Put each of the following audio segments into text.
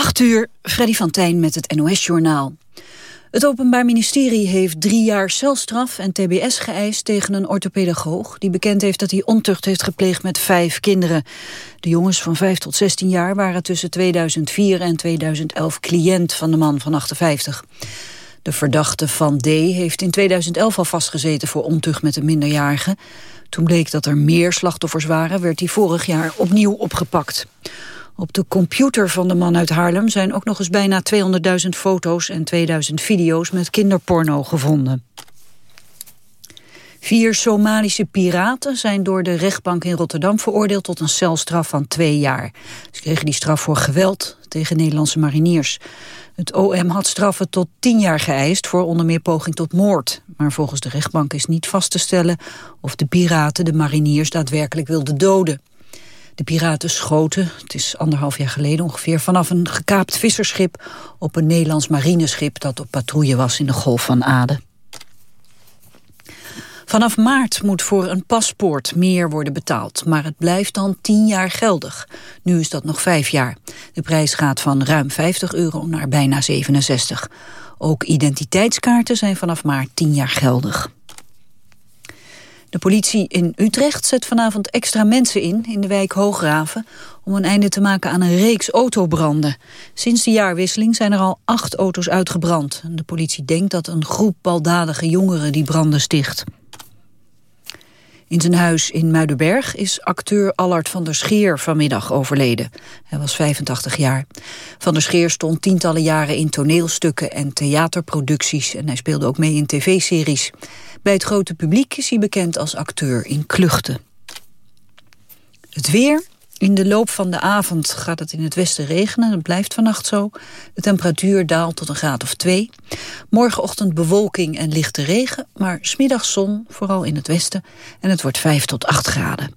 8 uur, Freddy van Tijn met het NOS-journaal. Het Openbaar Ministerie heeft drie jaar celstraf en tbs geëist tegen een orthopedagoog... die bekend heeft dat hij ontucht heeft gepleegd met vijf kinderen. De jongens van 5 tot 16 jaar waren tussen 2004 en 2011 cliënt van de man van 58. De verdachte Van D. heeft in 2011 al vastgezeten voor ontucht met een minderjarige. Toen bleek dat er meer slachtoffers waren, werd hij vorig jaar opnieuw opgepakt. Op de computer van de man uit Haarlem zijn ook nog eens bijna 200.000 foto's en 2000 video's met kinderporno gevonden. Vier Somalische piraten zijn door de rechtbank in Rotterdam veroordeeld tot een celstraf van twee jaar. Ze kregen die straf voor geweld tegen Nederlandse mariniers. Het OM had straffen tot tien jaar geëist voor onder meer poging tot moord. Maar volgens de rechtbank is niet vast te stellen of de piraten de mariniers daadwerkelijk wilden doden. De piraten schoten, het is anderhalf jaar geleden ongeveer... vanaf een gekaapt visserschip op een Nederlands marineschip... dat op patrouille was in de Golf van Aden. Vanaf maart moet voor een paspoort meer worden betaald, maar het blijft dan 10 jaar geldig. Nu is dat nog 5 jaar. De prijs gaat van ruim 50 euro naar bijna 67. Ook identiteitskaarten zijn vanaf maart 10 jaar geldig. De politie in Utrecht zet vanavond extra mensen in, in de wijk Hoograven, om een einde te maken aan een reeks autobranden. Sinds de jaarwisseling zijn er al acht auto's uitgebrand. De politie denkt dat een groep baldadige jongeren die branden sticht. In zijn huis in Muidenberg is acteur Allard van der Scheer vanmiddag overleden. Hij was 85 jaar. Van der Scheer stond tientallen jaren in toneelstukken en theaterproducties... en hij speelde ook mee in tv-series. Bij het grote publiek is hij bekend als acteur in Kluchten. Het weer. In de loop van de avond gaat het in het westen regenen. Dat blijft vannacht zo. De temperatuur daalt tot een graad of twee. Morgenochtend bewolking en lichte regen. Maar smiddags zon, vooral in het westen. En het wordt 5 tot 8 graden.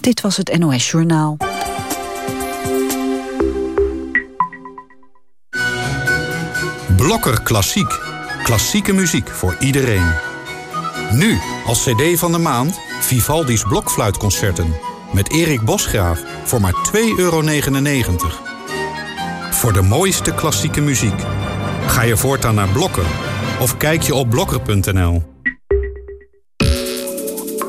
Dit was het NOS Journaal. Blokker Klassiek. Klassieke muziek voor iedereen. Nu, als cd van de maand, Vivaldi's Blokfluitconcerten. Met Erik Bosgraaf voor maar 2,99 euro. Voor de mooiste klassieke muziek. Ga je voortaan naar Blokker of kijk je op blokker.nl.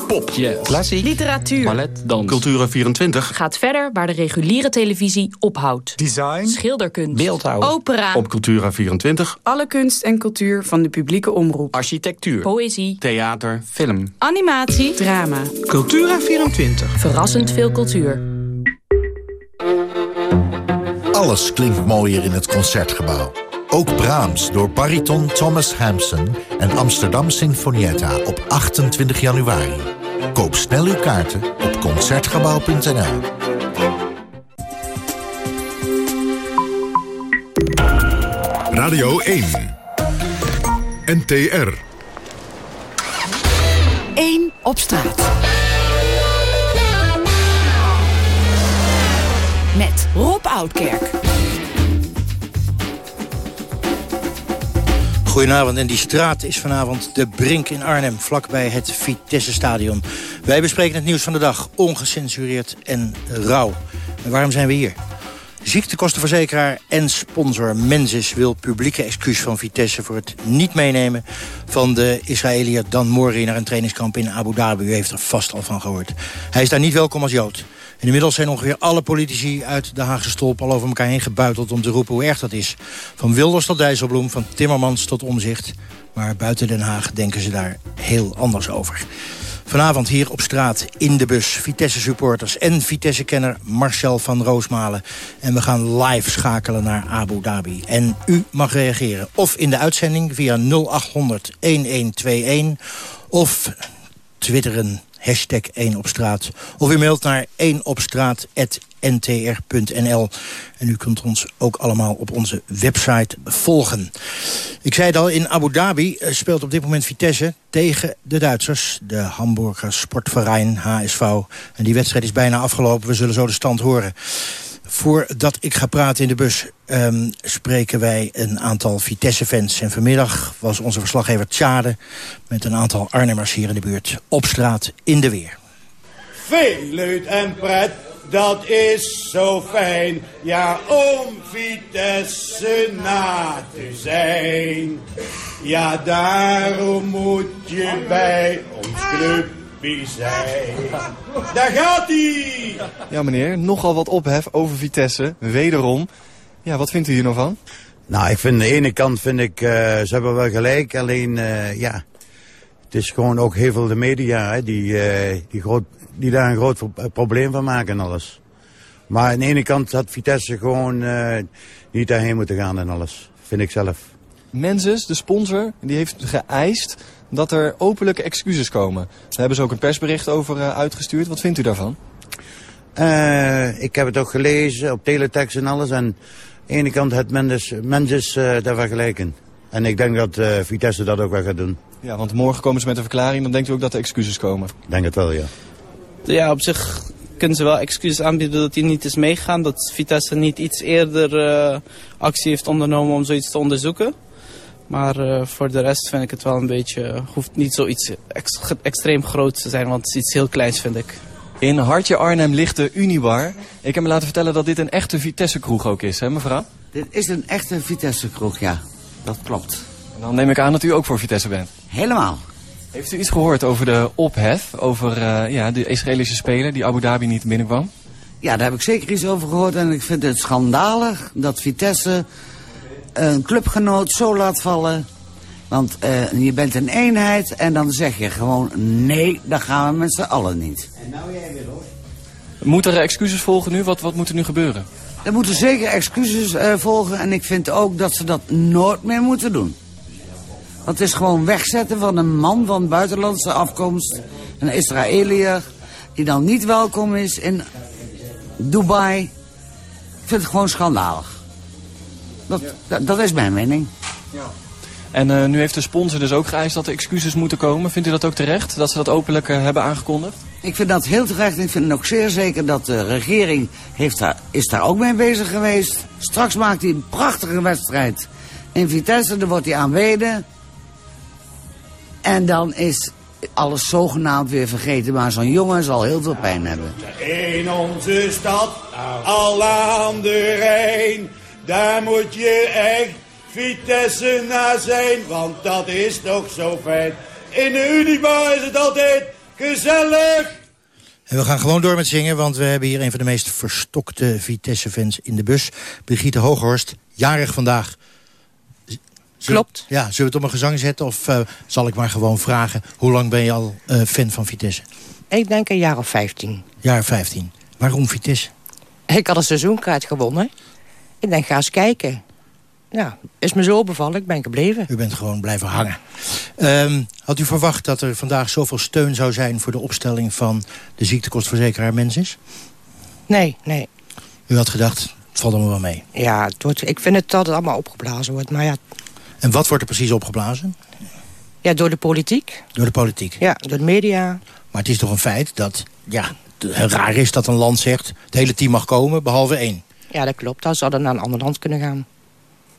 Pop, klassiek, literatuur, ballet, dans, Cultura24 gaat verder waar de reguliere televisie ophoudt. Design, schilderkunst, beeldhouw, opera. Op Cultura24 alle kunst en cultuur van de publieke omroep. Architectuur, poëzie, theater, film, animatie, drama. Cultura24. Verrassend veel cultuur. Alles klinkt mooier in het Concertgebouw. Ook Brahms door bariton Thomas Hampson en Amsterdam Sinfonietta op 28 januari. Koop snel uw kaarten op Concertgebouw.nl. Radio 1. NTR. 1 op straat. Met Rob Oudkerk. Goedenavond. En die straat is vanavond de Brink in Arnhem, vlakbij het Vitesse-stadion. Wij bespreken het nieuws van de dag, ongecensureerd en rauw. En waarom zijn we hier? Ziektekostenverzekeraar en sponsor Mensis wil publieke excuus van Vitesse... voor het niet meenemen van de Israëliër Dan Mori naar een trainingskamp in Abu Dhabi. U heeft er vast al van gehoord. Hij is daar niet welkom als Jood. Inmiddels zijn ongeveer alle politici uit de Haagse stolp... al over elkaar heen gebuiteld om te roepen hoe erg dat is. Van Wilders tot Dijsselbloem, van Timmermans tot Omzicht. Maar buiten Den Haag denken ze daar heel anders over. Vanavond hier op straat in de bus Vitesse-supporters en Vitesse-kenner Marcel van Roosmalen. En we gaan live schakelen naar Abu Dhabi. En u mag reageren of in de uitzending via 0800-1121 of twitteren hashtag 1 op straat. Of u mailt naar 1 op ntr.nl. En u kunt ons ook allemaal op onze website volgen. Ik zei het al, in Abu Dhabi eh, speelt op dit moment Vitesse tegen de Duitsers. De Hamburger Sportverein HSV. En die wedstrijd is bijna afgelopen. We zullen zo de stand horen. Voordat ik ga praten in de bus um, spreken wij een aantal Vitesse-fans. En vanmiddag was onze verslaggever Tjade met een aantal Arnhemmers hier in de buurt op straat in de weer. Veel leuk en pret dat is zo fijn, ja, om Vitesse na te zijn. Ja, daarom moet je bij ons zijn. Daar gaat hij! Ja, meneer, nogal wat ophef over Vitesse, wederom. Ja, wat vindt u hier nou van? Nou, ik vind aan de ene kant vind ik, uh, ze hebben wel gelijk, alleen, uh, ja, het is gewoon ook heel veel de media hè, die, uh, die, groot, die daar een groot probleem van maken en alles. Maar aan de ene kant had Vitesse gewoon niet daarheen moeten gaan en alles, vind ik zelf. Menses, de sponsor, die heeft geëist dat er openlijke excuses komen. Daar hebben ze ook een persbericht over uitgestuurd. Wat vindt u daarvan? ik heb het ook gelezen op teletext en alles en de ene kant het Mendes, Mendes uh, daar vergelijken. En ik denk dat uh, Vitesse dat ook wel gaat doen. Ja, want morgen komen ze met een verklaring. Dan denkt u ook dat er excuses komen? Ik denk het wel, ja. Ja, op zich kunnen ze wel excuses aanbieden dat hij niet is meegaan. Dat Vitesse niet iets eerder uh, actie heeft ondernomen om zoiets te onderzoeken. Maar uh, voor de rest vind ik het wel een beetje... hoeft niet zoiets ex extreem groot te zijn, want het is iets heel kleins, vind ik. In Hartje Arnhem ligt de Unibar. Ik heb me laten vertellen dat dit een echte Vitesse-kroeg ook is, hè mevrouw? Dit is een echte Vitesse-kroeg, ja. Dat klopt. En dan neem ik aan dat u ook voor Vitesse bent. Helemaal. Heeft u iets gehoord over de ophef, over uh, ja, de Israëlische speler die Abu Dhabi niet binnenkwam? Ja, daar heb ik zeker iets over gehoord. En ik vind het schandalig dat Vitesse een clubgenoot zo laat vallen. Want uh, je bent een eenheid en dan zeg je gewoon... nee, dat gaan we met z'n allen niet. En nou jij weer hoor. Moeten er excuses volgen nu? Wat, wat moet er nu gebeuren? Er moeten zeker excuses uh, volgen. En ik vind ook dat ze dat nooit meer moeten doen. Want het is gewoon wegzetten van een man van buitenlandse afkomst. Een Israëliër. Die dan niet welkom is in Dubai. Ik vind het gewoon schandalig. Dat, dat, dat is mijn mening. Ja. En uh, nu heeft de sponsor dus ook geëist dat er excuses moeten komen. Vindt u dat ook terecht, dat ze dat openlijk uh, hebben aangekondigd? Ik vind dat heel terecht. Ik vind het ook zeer zeker dat de regering heeft daar, is daar ook mee bezig geweest. Straks maakt hij een prachtige wedstrijd in Vitesse. Dan wordt hij aanweden. En dan is alles zogenaamd weer vergeten. Maar zo'n jongen zal heel veel pijn hebben. In onze stad, alle aan de Rijn. Daar moet je echt Vitesse na zijn, want dat is toch zo fijn. In de Unibar is het altijd gezellig. En we gaan gewoon door met zingen, want we hebben hier een van de meest verstokte Vitesse-fans in de bus. Brigitte Hooghorst, jarig vandaag. Klopt. Ja, zullen we het op een gezang zetten of uh, zal ik maar gewoon vragen... hoe lang ben je al uh, fan van Vitesse? Ik denk een jaar of 15. Jaar of 15. Waarom Vitesse? Ik had een seizoenkaart gewonnen. Ik denk, ga eens kijken. Nou, is me zo bevallen, ik ben gebleven. U bent gewoon blijven hangen. Um, had u verwacht dat er vandaag zoveel steun zou zijn... voor de opstelling van de ziektekostverzekeraar Mensis? Nee, nee. U had gedacht, het valt allemaal wel mee? Ja, het wordt, ik vind het dat het allemaal opgeblazen wordt, maar ja... En wat wordt er precies opgeblazen? Ja, door de politiek. Door de politiek? Ja, door de media. Maar het is toch een feit dat, ja, raar is dat een land zegt... het hele team mag komen, behalve één. Ja, dat klopt. Dan zou naar een ander land kunnen gaan.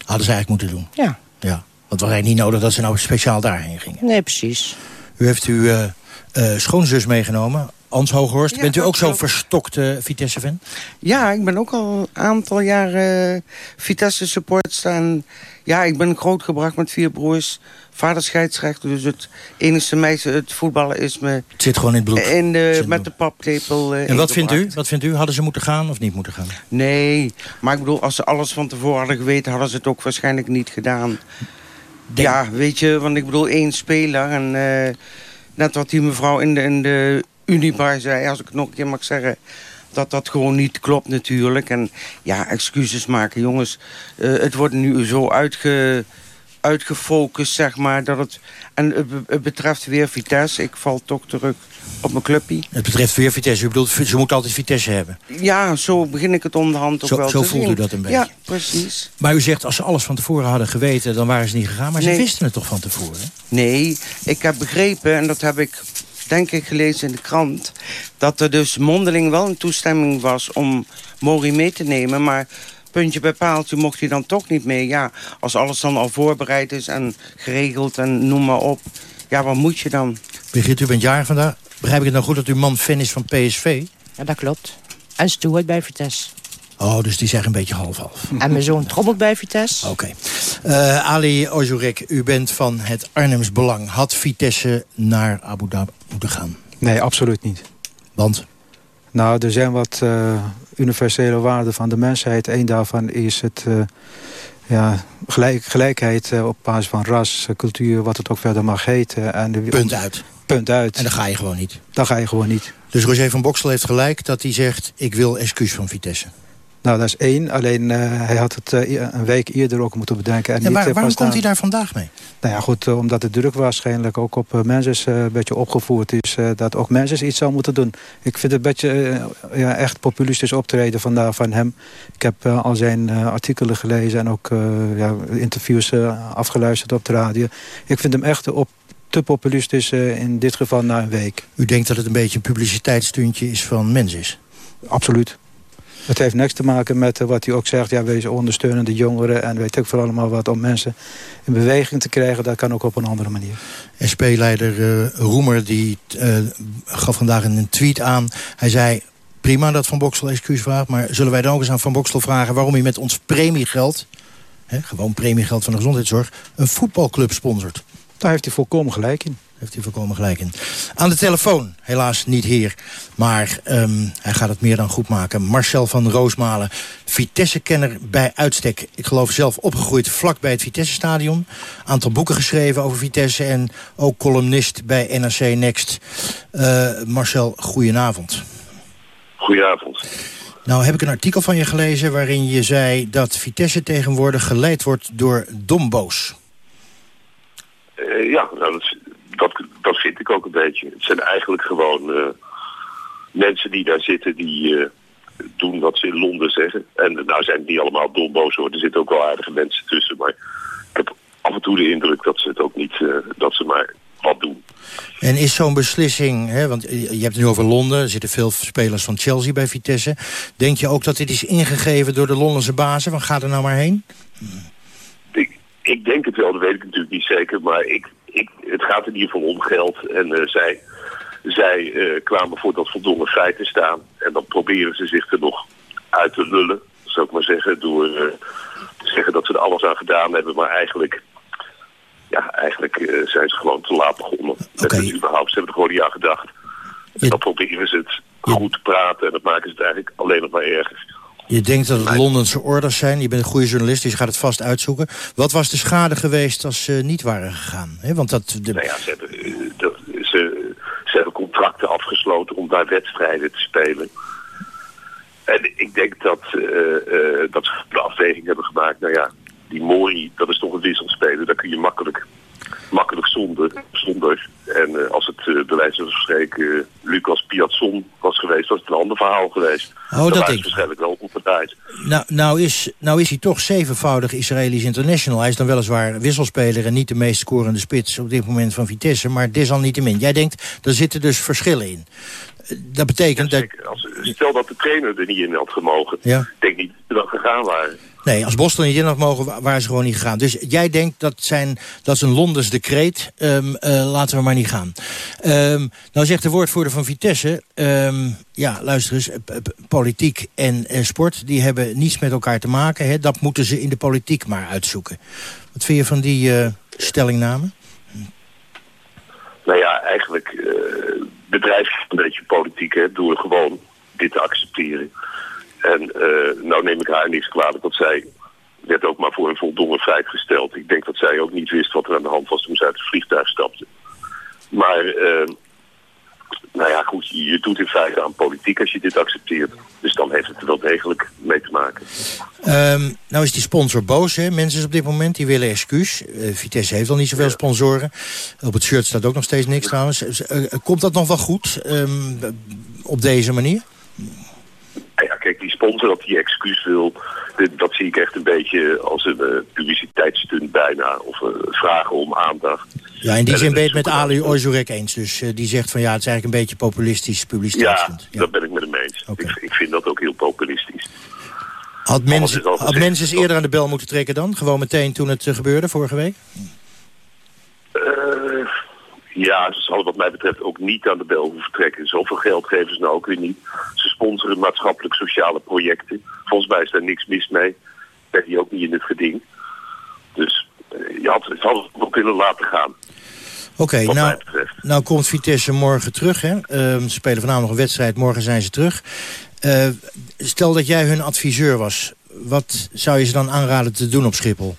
Hadden ze eigenlijk moeten doen? Ja. ja. Want het was eigenlijk niet nodig dat ze nou speciaal daarheen gingen. Nee, precies. U heeft uw uh, uh, schoonzus meegenomen, Ans Hooghorst. Ja, Bent u ook zo'n verstokte Vitesse-fan? Ja, ik ben ook al een aantal jaar uh, Vitesse-supporter. En ja, ik ben grootgebracht met vier broers. Vader scheidsrechter, dus het enige meisje, het voetballen is me... Het zit gewoon in het bloed. In de, met de paplepel En wat vindt u? Wat vindt u? Hadden ze moeten gaan of niet moeten gaan? Nee, maar ik bedoel, als ze alles van tevoren hadden geweten... hadden ze het ook waarschijnlijk niet gedaan. Ja, weet je, want ik bedoel één speler. En uh, net wat die mevrouw in de, in de Unibar zei, als ik het nog een keer mag zeggen... dat dat gewoon niet klopt natuurlijk. En ja, excuses maken, jongens. Uh, het wordt nu zo uitge, uitgefocust, zeg maar. Dat het, en het, het betreft weer Vitesse. Ik val toch terug op mijn clubpie. Het betreft weer Vitesse. U bedoelt, ze moeten altijd Vitesse hebben. Ja, zo begin ik het onderhand ook Zo, wel zo te voelt zien. u dat een beetje. Ja, precies. Maar u zegt, als ze alles van tevoren hadden geweten... dan waren ze niet gegaan. Maar ze wisten het toch van tevoren? Nee, ik heb begrepen, en dat heb ik denk ik gelezen in de krant... dat er dus mondeling wel een toestemming was om Mori mee te nemen... maar puntje bij paaltje mocht hij dan toch niet mee. Ja, als alles dan al voorbereid is en geregeld en noem maar op... ja, wat moet je dan? Brigitte, u bent jarig vandaag. Begrijp ik het nou goed dat uw man fan is van PSV? Ja, dat klopt. En Stuart bij Vitesse. Oh, dus die zeggen een beetje half-half. En mijn zoon trommelt bij Vitesse. Oké. Eh, Ali Ojurek, u bent van het Arnhems Belang. Had Vitesse naar Abu Dhabi moeten gaan? Nee, absoluut niet. Want? Nou, er zijn wat uh, universele waarden van de mensheid. Eén daarvan is het... Uh, ja, gelijk, gelijkheid op basis van ras, cultuur, wat het ook verder mag heten. En de, Punt uit. Punt uit. En dan ga je gewoon niet. Dan ga je gewoon niet. Dus Roger van Boksel heeft gelijk dat hij zegt... ik wil excuus van Vitesse. Nou, dat is één. Alleen uh, hij had het uh, een week eerder ook moeten bedenken. En ja, waar, niet, waarom komt hij daar vandaag mee? Nou ja, goed, uh, omdat de druk waarschijnlijk ook op mensen een beetje opgevoerd is... dat ook mensen iets zou moeten doen. Ik vind het een beetje ja, echt populistisch optreden vandaag van hem. Ik heb al zijn artikelen gelezen en ook ja, interviews afgeluisterd op de radio. Ik vind hem echt op te populistisch in dit geval na een week. U denkt dat het een beetje een publiciteitsstuntje is van mensen? Absoluut. Het heeft niks te maken met wat hij ook zegt. Ja, wees ondersteunen de jongeren en weet ik voor allemaal wat om mensen in beweging te krijgen. Dat kan ook op een andere manier. SP-leider uh, Roemer die uh, gaf vandaag een tweet aan. Hij zei, prima dat Van Boksel excuus vraagt... maar zullen wij dan ook eens aan Van Boksel vragen... waarom hij met ons premiegeld, hè, gewoon premiegeld van de gezondheidszorg... een voetbalclub sponsort? Daar heeft hij volkomen gelijk in heeft hij volkomen gelijk in. Aan de telefoon, helaas niet hier. Maar um, hij gaat het meer dan goed maken. Marcel van Roosmalen, Vitesse-kenner bij uitstek. Ik geloof zelf opgegroeid vlak bij het Vitesse-stadion. Aantal boeken geschreven over Vitesse en ook columnist bij NRC Next. Uh, Marcel, goedenavond. Goedenavond. Nou heb ik een artikel van je gelezen waarin je zei dat Vitesse tegenwoordig geleid wordt door domboos. Uh, ja, nou, dat, dat, dat vind ik ook een beetje. Het zijn eigenlijk gewoon uh, mensen die daar zitten die uh, doen wat ze in Londen zeggen. En nou zijn het niet allemaal domboos hoor. Er zitten ook wel aardige mensen tussen. Maar ik heb af en toe de indruk dat ze het ook niet, uh, dat ze maar wat doen. En is zo'n beslissing, hè, want je hebt het nu over Londen... er zitten veel spelers van Chelsea bij Vitesse. Denk je ook dat dit is ingegeven door de Londense bazen? Van ga er nou maar heen? Ik, ik denk het wel, dat weet ik natuurlijk niet zeker. Maar ik, ik, het gaat in ieder geval om geld. En uh, zij, zij uh, kwamen voor dat voldongen feit te staan. En dan proberen ze zich er nog uit te lullen, zou ik maar zeggen. Door uh, te zeggen dat ze er alles aan gedaan hebben. Maar eigenlijk, ja, eigenlijk zijn ze gewoon te laat begonnen. Okay. Met het überhaupt. Ze hebben er gewoon niet aan gedacht. En dan proberen ze het goed te praten. En dat maken ze het eigenlijk alleen nog maar erger. Je denkt dat het Londense orders zijn. Je bent een goede journalist, dus je gaat het vast uitzoeken. Wat was de schade geweest als ze niet waren gegaan? He, want dat, de... Nou ja, ze hebben, de, ze, ze hebben contracten afgesloten om daar wedstrijden te spelen. En ik denk dat, uh, uh, dat ze de afweging hebben gemaakt. Nou ja, die Mori, dat is toch een wisselspeler. Daar kun je makkelijk, makkelijk zonder. zonder. En uh, als het bij wijze van spreken Lucas Piazzon was geweest, was het een ander verhaal geweest. Oh, dat, dat denk ik. waarschijnlijk wel Nou, nou, is, nou is hij toch zevenvoudig Israëlisch international. Hij is dan weliswaar wisselspeler en niet de meest scorende spits op dit moment van Vitesse. Maar desalniettemin. Jij denkt, er zitten dus verschillen in. Dat betekent ja, dat... Als, stel dat de trainer er niet in had gemogen. Ja. Ik denk niet dat ze dan gegaan waren. Nee, als Boston niet in had mogen, waren ze gewoon niet gegaan. Dus jij denkt dat, zijn, dat is een Londens decreet. Um, uh, laten we maar niet gaan. Um, nou zegt de woordvoerder van Vitesse... Um, ja, luister eens, politiek en uh, sport... die hebben niets met elkaar te maken. Hè? Dat moeten ze in de politiek maar uitzoeken. Wat vind je van die uh, stellingname? Nou ja, eigenlijk bedrijf een beetje politiek... Hè, door gewoon dit te accepteren. En uh, nou neem ik haar niks kwalijk, want zij werd ook maar voor een voldongen feit gesteld. Ik denk dat zij ook niet wist wat er aan de hand was toen ze uit het vliegtuig stapte. Maar, uh, nou ja, goed, je doet in feite aan politiek als je dit accepteert. Dus dan heeft het er wel degelijk mee te maken. Um, nou is die sponsor boos, hè? Mensen op dit moment, die willen excuus. Uh, Vitesse heeft al niet zoveel ja. sponsoren. Op het shirt staat ook nog steeds niks trouwens. Komt dat nog wel goed um, op deze manier? Ja, kijk, die sponsor dat die excuus wil, dat zie ik echt een beetje als een uh, publiciteitsstunt bijna. Of uh, vragen om aandacht. Ja, in die zin ben je het met Ali Ojurek eens. Dus uh, die zegt van ja, het is eigenlijk een beetje populistisch publiciteitsstunt. Ja, dat ben ik met hem eens. Okay. Ik, ik, vind dat ook heel populistisch. Had mensen had mensen eens eerder aan de bel moeten trekken dan? Gewoon meteen toen het gebeurde, vorige week? Ja, ze zal wat mij betreft ook niet aan de bel hoeven trekken. Zoveel geld geven ze nou ook weer niet. Ze sponsoren maatschappelijk-sociale projecten. Volgens mij is daar niks mis mee. Dat die ook niet in het geding. Dus uh, je had het had ook kunnen laten gaan. Oké, okay, nou, nou komt Vitesse morgen terug. Hè? Uh, ze spelen vanavond nog een wedstrijd, morgen zijn ze terug. Uh, stel dat jij hun adviseur was. Wat zou je ze dan aanraden te doen op Schiphol?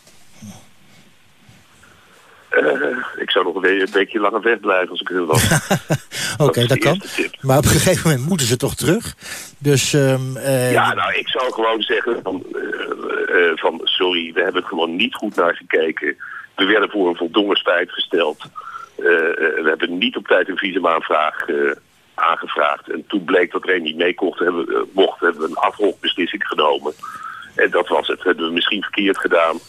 Uh, ik zou nog een, weekje langer wegblijven als ik er was. Oké, okay, dat, dat kan. Tip. Maar op een gegeven moment moeten ze toch terug. Dus, um, uh... Ja, nou, ik zou gewoon zeggen van, uh, van... sorry, we hebben gewoon niet goed naar gekeken. We werden voor een voldongen spijt gesteld. we hebben niet op tijd een visumaanvraag aangevraagd. En toen bleek dat er een niet mee mocht, hebben, mocht, hebben we een afrokbeslissing genomen. En dat was het. Hebben we misschien verkeerd gedaan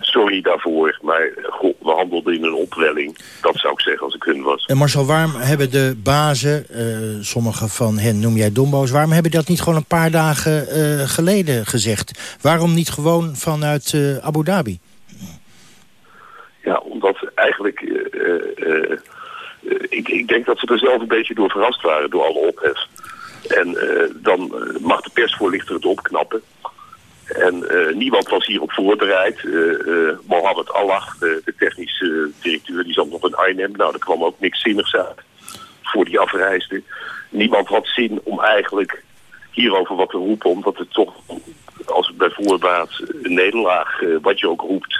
sorry daarvoor, maar goh, we handelden in een opwelling. Dat zou ik zeggen als ik hun was. En Marcel, waarom hebben de bazen, uh, sommige van hen noem jij dombo's... waarom hebben dat niet gewoon een paar dagen uh, geleden gezegd? Waarom niet gewoon vanuit uh, Abu Dhabi? Ja, omdat eigenlijk... ik, ik denk dat ze er zelf een beetje door verrast waren door alle ophef. En dan mag de persvoorlichter het opknappen. En uh, niemand was hierop voorbereid. Uh, uh, Mohammed Allah, de, de technische directeur, die zat nog in Arnhem. Nou, er kwam ook niks zinnigs uit voor die afreisde. Niemand had zin om eigenlijk hierover wat te roepen, omdat het toch als bij voorbaat een nederlaag, wat je ook roept...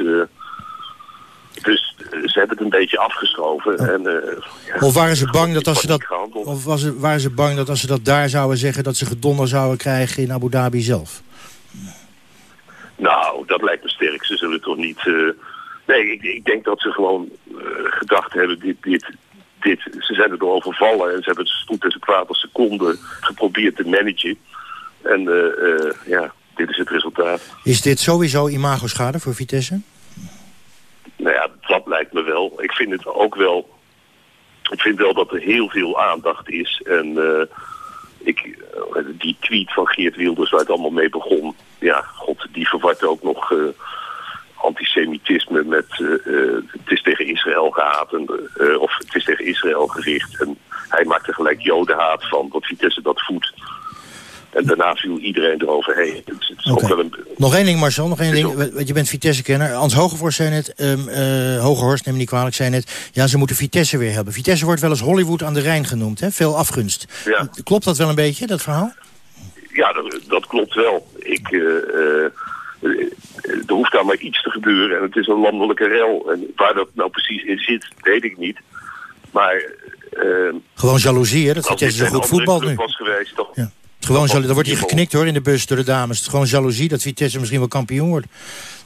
dus ze hebben het een beetje afgeschoven. En, ja, of waren ze bang dat als ze dat, of was waren ze bang dat als ze dat daar zouden zeggen, dat ze gedonder zouden krijgen in Abu Dhabi zelf? Nou, dat lijkt me sterk. Ze zullen toch niet... Uh... Nee, ik, ik, denk dat ze gewoon uh, gedacht hebben, dit, dit, dit, ze zijn er door overvallen en ze hebben het spoed en zo kwaad als seconde geprobeerd te managen. En uh, ja, dit is het resultaat. Is dit sowieso imago-schade voor Vitesse? Nou ja, dat lijkt me wel. Ik vind het ook wel... Ik vind wel dat er heel veel aandacht is en ik, die tweet van Geert Wilders waar het allemaal mee begon, ja, god, die verwart ook nog uh, antisemitisme met uh, het is tegen Israël gehaat en, of het is tegen Israël gericht. En hij maakte gelijk jodenhaat van, wat Vitesse dat voedt. En daarna viel iedereen eroverheen. Het, het okay. een... Nog één ding, Marcel. Nog één ding. Want je bent Vitesse-kenner. Hans Hogevorst zei net, um, uh, Hogehorst, neem me niet kwalijk, zei net... ja, ze moeten Vitesse weer hebben. Vitesse wordt wel eens Hollywood aan de Rijn genoemd. Hè? Veel afgunst. Ja. Klopt dat wel een beetje, dat verhaal? Ja, dat, dat klopt wel. Ik... Uh, uh, er hoeft daar maar iets te gebeuren en het is een landelijke rel. En waar dat nou precies in zit, weet ik niet. Maar... Uh, Gewoon jaloezie, hè? Dat Vitesse zo goed voetbal nu. was geweest, toch... Ja. Gewoon jaloezie. Dan wordt hij geknikt hoor in de bus door de dames. Het gewoon jaloezie dat Vitesse misschien wel kampioen wordt.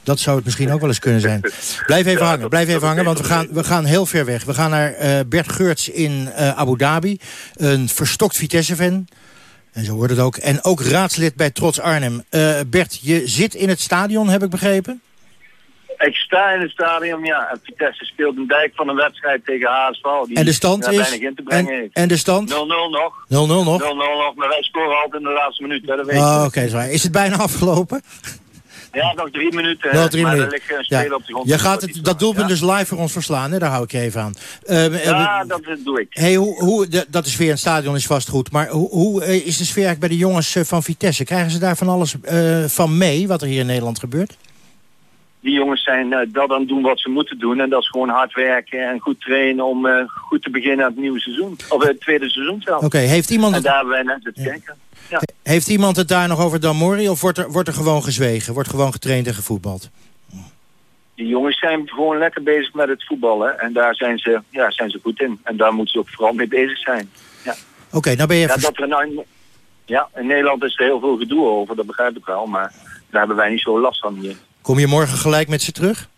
Dat zou het misschien ook wel eens kunnen zijn. Blijf even hangen, blijf even hangen, want we gaan, we gaan heel ver weg. We gaan naar uh, Bert Geurts in uh, Abu Dhabi. Een verstokt Vitesse-fan. En zo wordt het ook. En ook raadslid bij Trots Arnhem. Uh, Bert, je zit in het stadion, heb ik begrepen? Ik sta in het stadion, ja. En Vitesse speelt een dijk van een wedstrijd tegen HSV. Die en de stand is? In te brengen en, en de stand? 0-0 nog. 0-0 nog? 0-0 nog, maar wij scoren altijd in de laatste minuut. Hè, dat weet oh, oké, okay, is het bijna afgelopen? Ja, nog drie minuten. Nog drie maar minuten. Er ligt een ja. op de grond. Je gaat het, dat doelpunt ja. dus live voor ons verslaan, hè? daar hou ik je even aan. Uh, ja, uh, dat doe ik. Hey, hoe, hoe, de, dat de sfeer in het stadion is vast goed. Maar hoe, hoe uh, is de sfeer eigenlijk bij de jongens van Vitesse? Krijgen ze daar van alles van mee, wat er hier in Nederland gebeurt? Die jongens zijn uh, dat aan het doen wat ze moeten doen. En dat is gewoon hard werken en goed trainen om uh, goed te beginnen aan het nieuwe seizoen. Of het tweede seizoen zelf. Oké, okay, heeft iemand... En daar hebben wij net het ja. kijken. Ja. Heeft iemand het daar nog over Damori of wordt er, wordt er gewoon gezwegen? Wordt gewoon getraind en gevoetbald? Die jongens zijn gewoon lekker bezig met het voetballen. En daar zijn ze, ja, zijn ze goed in. En daar moeten ze ook vooral mee bezig zijn. Ja. Oké, okay, nou ben je... Ja, dat we nou, ja, in Nederland is er heel veel gedoe over, dat begrijp ik wel. Maar daar hebben wij niet zo last van hier. Kom je morgen gelijk met ze terug?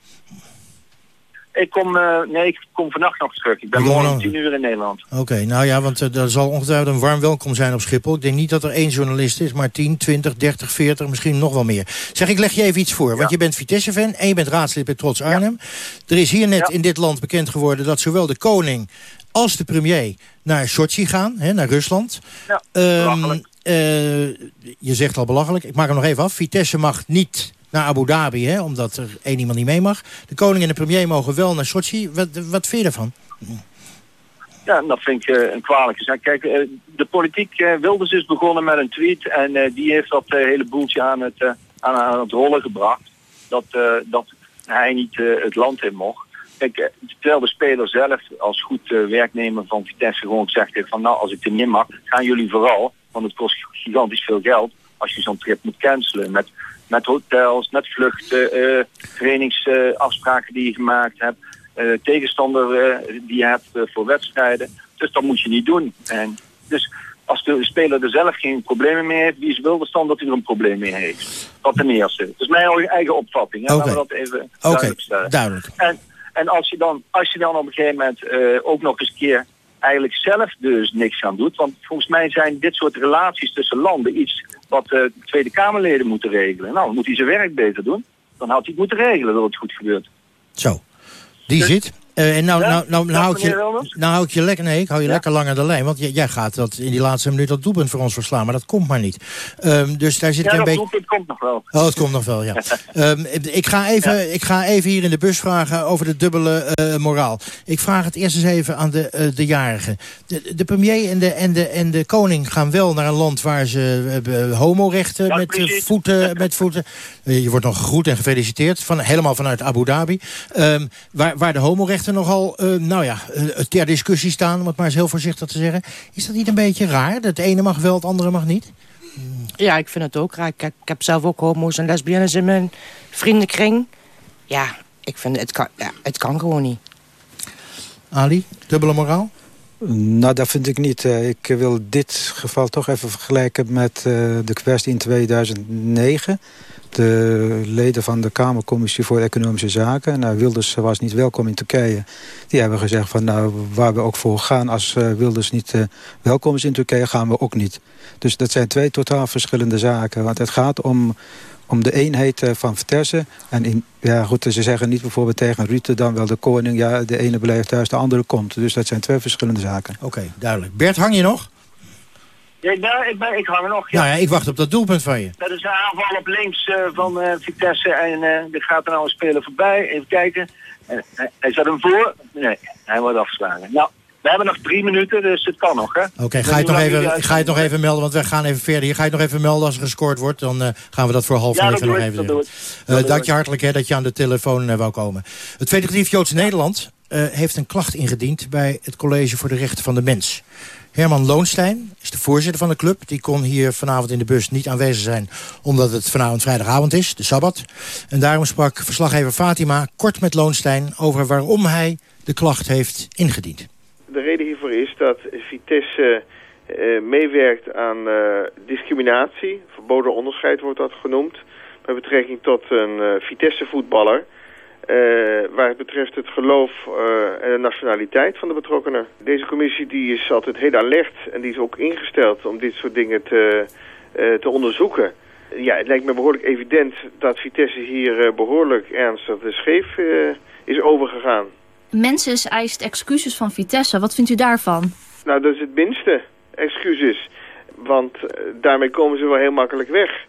Ik kom, uh, nee, ik kom vannacht nog terug. Ik ben ik morgen om tien uur in Nederland. Oké, okay, nou ja, want uh, er zal ongetwijfeld een warm welkom zijn op Schiphol. Ik denk niet dat er één journalist is, maar 10, 20, 30, 40, misschien nog wel meer. Zeg, ik leg je even iets voor, ja. want je bent Vitesse-fan en je bent raadslid bij Trots Arnhem. Ja. Er is hier net ja. in dit land bekend geworden dat zowel de koning als de premier naar Sochi gaan, hè, naar Rusland. Ja, um, uh, je zegt al belachelijk, ik maak hem nog even af. Vitesse mag niet naar Abu Dhabi, hè, omdat er één iemand niet mee mag. De koning en de premier mogen wel naar Sochi. Wat, wat vind je ervan? Ja, dat vind ik een kwalijke zaak. Kijk, de politiek uh, Wilders is begonnen met een tweet en die heeft dat hele boeltje aan het, aan, aan, het rollen gebracht. Dat, dat hij niet het land in mocht. Kijk, terwijl de speler zelf als goed werknemer van Vitesse gewoon gezegd heeft van nou, als ik er niet mag, gaan jullie vooral, want het kost gigantisch veel geld als je zo'n trip moet cancelen. Met, met hotels, met vluchten, uh, trainingsafspraken die je gemaakt hebt, uh, tegenstander die je hebt voor wedstrijden. Dus dat moet je niet doen. En dus als de speler er zelf geen problemen mee heeft, wie is Wilders dan dat hij er een probleem mee heeft? Dat ten eerste. Dat is mijn eigen opvatting. Hè? Okay. Laten we dat even duidelijk stellen. Duidelijk. En, en als je dan, als je dan op een gegeven moment ook nog eens keer eigenlijk zelf dus niks aan doet. Want volgens mij zijn dit soort relaties tussen landen iets wat de Tweede Kamerleden moeten regelen. Nou, moet hij zijn werk beter doen. Dan had hij het moeten regelen dat het goed gebeurt. Zo, die Dus- zit. Eh, en nou, Ja? nou, nou, nou, hou ik je, nou hou ik je lekker, nee, ik hou je lekker lang aan de lijn. Want jij gaat dat in die laatste minuut dat doelpunt voor ons verslaan. Maar dat komt maar niet. Ehm, dus daar zit Ja, een dat beetje... doelpunt komt nog wel. Oh, het komt nog wel, ja. Ehm, ik, ga even, ik ga even hier in de bus vragen over de dubbele eh, moraal. Ik vraag het eerst eens even aan de, eh, de jarigen. De, de premier en de, en, de, en de koning gaan wel naar een land waar ze uh, homorechten met, eh, voeten... Met voeten Eh, je wordt nog gegroet en gefeliciteerd, van, helemaal vanuit Abu Dhabi. Ehm, waar, waar de homorechten nogal, eh, nou ja, eh, ter discussie staan... om het maar eens heel voorzichtig te zeggen. Is dat niet een beetje raar? Dat het ene mag wel, het andere mag niet? Ja, ik vind het ook raar. Kijk, ik heb zelf ook homo's en lesbiennes in mijn vriendenkring. Ja, ik vind het kan, ja, het kan gewoon niet. Ali, dubbele moraal? Nou, dat vind ik niet. Eh, Ik wil dit geval toch even vergelijken met eh, de kwestie in 2009. De leden van de Kamercommissie voor Economische Zaken... Nou, Wilders was niet welkom in Turkije. Die hebben gezegd van nou, waar we ook voor gaan... als eh, Wilders niet eh, welkom is in Turkije, gaan we ook niet. Dus dat zijn twee totaal verschillende zaken. Want het gaat om, om de eenheid eh, van Vitesse. En in, ja, goed, ze zeggen niet bijvoorbeeld tegen Rutte dan wel de koning... ja, de ene blijft thuis, de andere komt. Dus dat zijn twee verschillende zaken. Oké, duidelijk. Bert, hang je nog? Ja, ik, ik, ben, ik hang er nog. Ja. Nou ja, ik wacht op dat doelpunt van je. Dat is een aanval op links eh, van eh, Vitesse en er gaat er nou een speler voorbij. Even kijken. En, hij- hij hem voor. Nee, hij wordt afgeslagen. Nou, we hebben nog drie minuten, dus het kan nog, hè? Oké, ga, je nog even, jullie ga je het nog even melden, want we gaan even verder. Hier ga je het nog even melden als er gescoord wordt. Dan gaan we dat voor half Ja, negen dat nog even dat doen. Dat dank je hartelijk hè, dat je aan de telefoon eh, wou komen. Het Federatief Joods Nederland heeft een klacht ingediend... bij het College voor de Rechten van de Mens. Herman Loonstein is de voorzitter van de club. Die kon hier vanavond in de bus niet aanwezig zijn... omdat het vanavond vrijdagavond is, de Sabbat. En daarom sprak verslaggever Fatima kort met Loonstein... over waarom hij de klacht heeft ingediend. De reden hiervoor is dat Vitesse eh, meewerkt aan eh, discriminatie. Verboden onderscheid wordt dat genoemd. Met betrekking tot een eh, Vitesse-voetballer. Eh, waar het betreft het geloof eh, en de nationaliteit van de betrokkenen. Deze commissie die is altijd heel alert en die is ook ingesteld om dit soort dingen te, eh, te onderzoeken. Ja, het lijkt me behoorlijk evident dat Vitesse hier eh, behoorlijk ernstig de scheef is overgegaan. Menses eist excuses van Vitesse. Wat vindt u daarvan? Nou, dat is het minste. Excuses. Want daarmee komen ze wel heel makkelijk weg.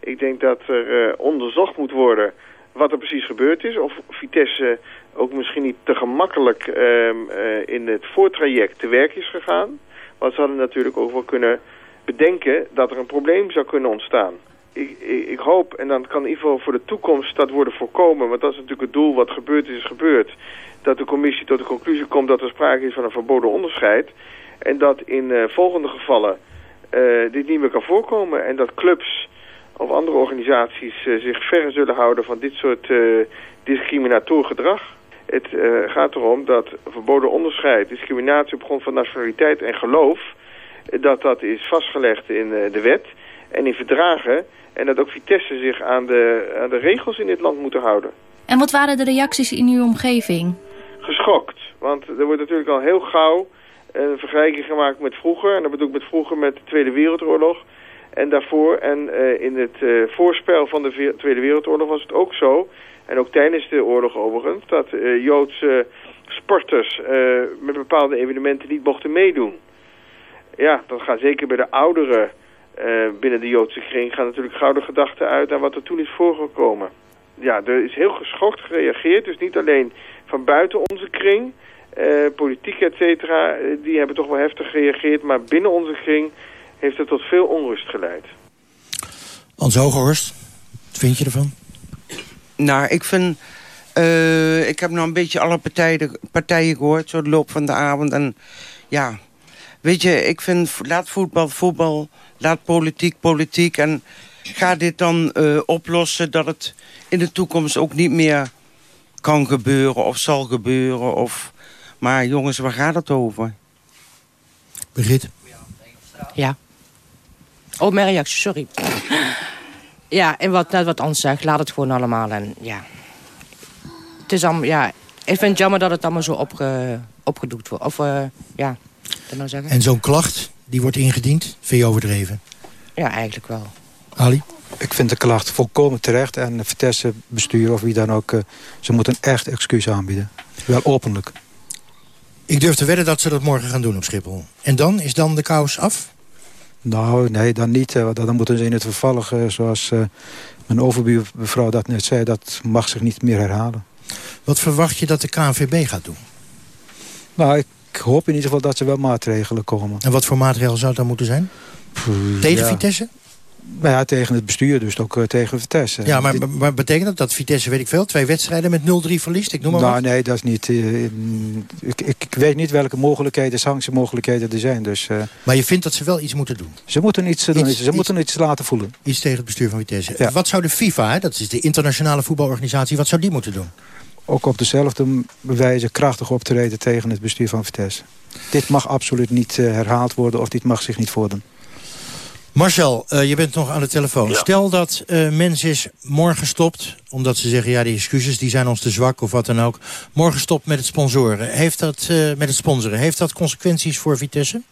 Ik denk dat er onderzocht moet worden wat er precies gebeurd is. Of Vitesse ook misschien niet te gemakkelijk ehm, eh, in het voortraject te werk is gegaan. Want ze hadden natuurlijk ook wel kunnen bedenken dat er een probleem zou kunnen ontstaan. Ik, ik, ik hoop, en dan kan in ieder geval voor de toekomst dat worden voorkomen... want dat is natuurlijk het doel, wat gebeurd is, is gebeurd... dat de commissie tot de conclusie komt dat er sprake is van een verboden onderscheid... en dat in eh, volgende gevallen eh, dit niet meer kan voorkomen... en dat clubs of andere organisaties eh, zich verre zullen houden van dit soort eh discriminator gedrag. Het eh, gaat erom dat verboden onderscheid, discriminatie op grond van nationaliteit en geloof... dat dat is vastgelegd in de wet en in verdragen... en dat ook Vitesse zich aan de, aan de regels in dit land moeten houden. En wat waren de reacties in uw omgeving? Geschokt, want er wordt natuurlijk al heel gauw een vergelijking gemaakt met vroeger... en dat bedoel ik met vroeger met de Tweede Wereldoorlog... En daarvoor en eh, in het eh, voorspel van de Tweede Wereldoorlog was het ook zo... en ook tijdens de oorlog overigens... dat eh, Joodse sporters met bepaalde evenementen niet mochten meedoen. Ja, dat gaat zeker bij de ouderen binnen de Joodse kring... gaan natuurlijk gouden gedachten uit aan wat er toen is voorgekomen. Ja, er is heel geschokt gereageerd. Dus niet alleen van buiten onze kring... politiek, et cetera, die hebben toch wel heftig gereageerd. Maar binnen onze kring heeft het tot veel onrust geleid. Hans Hogehorst, wat vind je ervan? Nou, ik vind... eh, ik heb nou een beetje alle partijen, partijen gehoord, zo de loop van de avond. En ja, weet je, ik vind, laat voetbal voetbal, laat politiek politiek. En ga dit dan eh, oplossen dat het in de toekomst ook niet meer kan gebeuren of zal gebeuren. Of... Maar jongens, waar gaat het over? Brigitte? Ja. Oh, mijn reactie, sorry. Ja, en wat, net wat Ans zegt, laat het gewoon allemaal. En ja, het is allemaal, ja, ik vind het jammer dat het allemaal zo opge, opgedoekt wordt. Of, eh, ja, wat nou zeggen? En zo'n klacht, die wordt ingediend, vind je overdreven? Ja, eigenlijk wel. Ali? Ik vind de klacht volkomen terecht. En de Vitesse bestuur of wie dan ook... eh, ze moeten echt excuus aanbieden. Wel openlijk. Ik durf te wedden dat ze dat morgen gaan doen op Schiphol. En dan? Is dan de kous af? Nou, nee, dan niet. Dan moeten ze in het vervallig, eh, zoals eh, mijn overbuurmevrouw dat net zei... dat mag zich niet meer herhalen. Wat verwacht je dat de KNVB gaat doen? Nou, ik hoop in ieder geval dat er wel maatregelen komen. En wat voor maatregelen zou dat moeten zijn? Tegen ja. Vitesse? Nou ja, tegen het bestuur, dus ook eh, tegen Vitesse. Ja, maar, maar- betekent dat dat Vitesse, weet ik veel... twee wedstrijden met 0-3 verliest? Ik noem maar nou, wat. nee, dat is niet... eh, in- ik, ik, ik weet niet welke mogelijkheden, sanctiemogelijkheden er zijn. Dus, eh, Maar je vindt dat ze wel iets moeten doen? ze moeten iets doen. Iets- ze moeten iets laten voelen. Iets tegen het bestuur van Vitesse. Ja. Wat zou de FIFA, hè, dat is de internationale voetbalorganisatie... wat zou die moeten doen? Ook op dezelfde wijze krachtig optreden tegen het bestuur van Vitesse. Dit mag absoluut niet herhaald worden of dit mag zich niet voordoen. Marcel, eh, je bent nog aan de telefoon. Stel dat eh Mensis morgen stopt, omdat ze zeggen... ja, die excuses die zijn ons te zwak of wat dan ook. Morgen stopt met het sponsoren. Heeft dat, eh, met het sponsoren. Heeft dat consequenties voor Vitesse?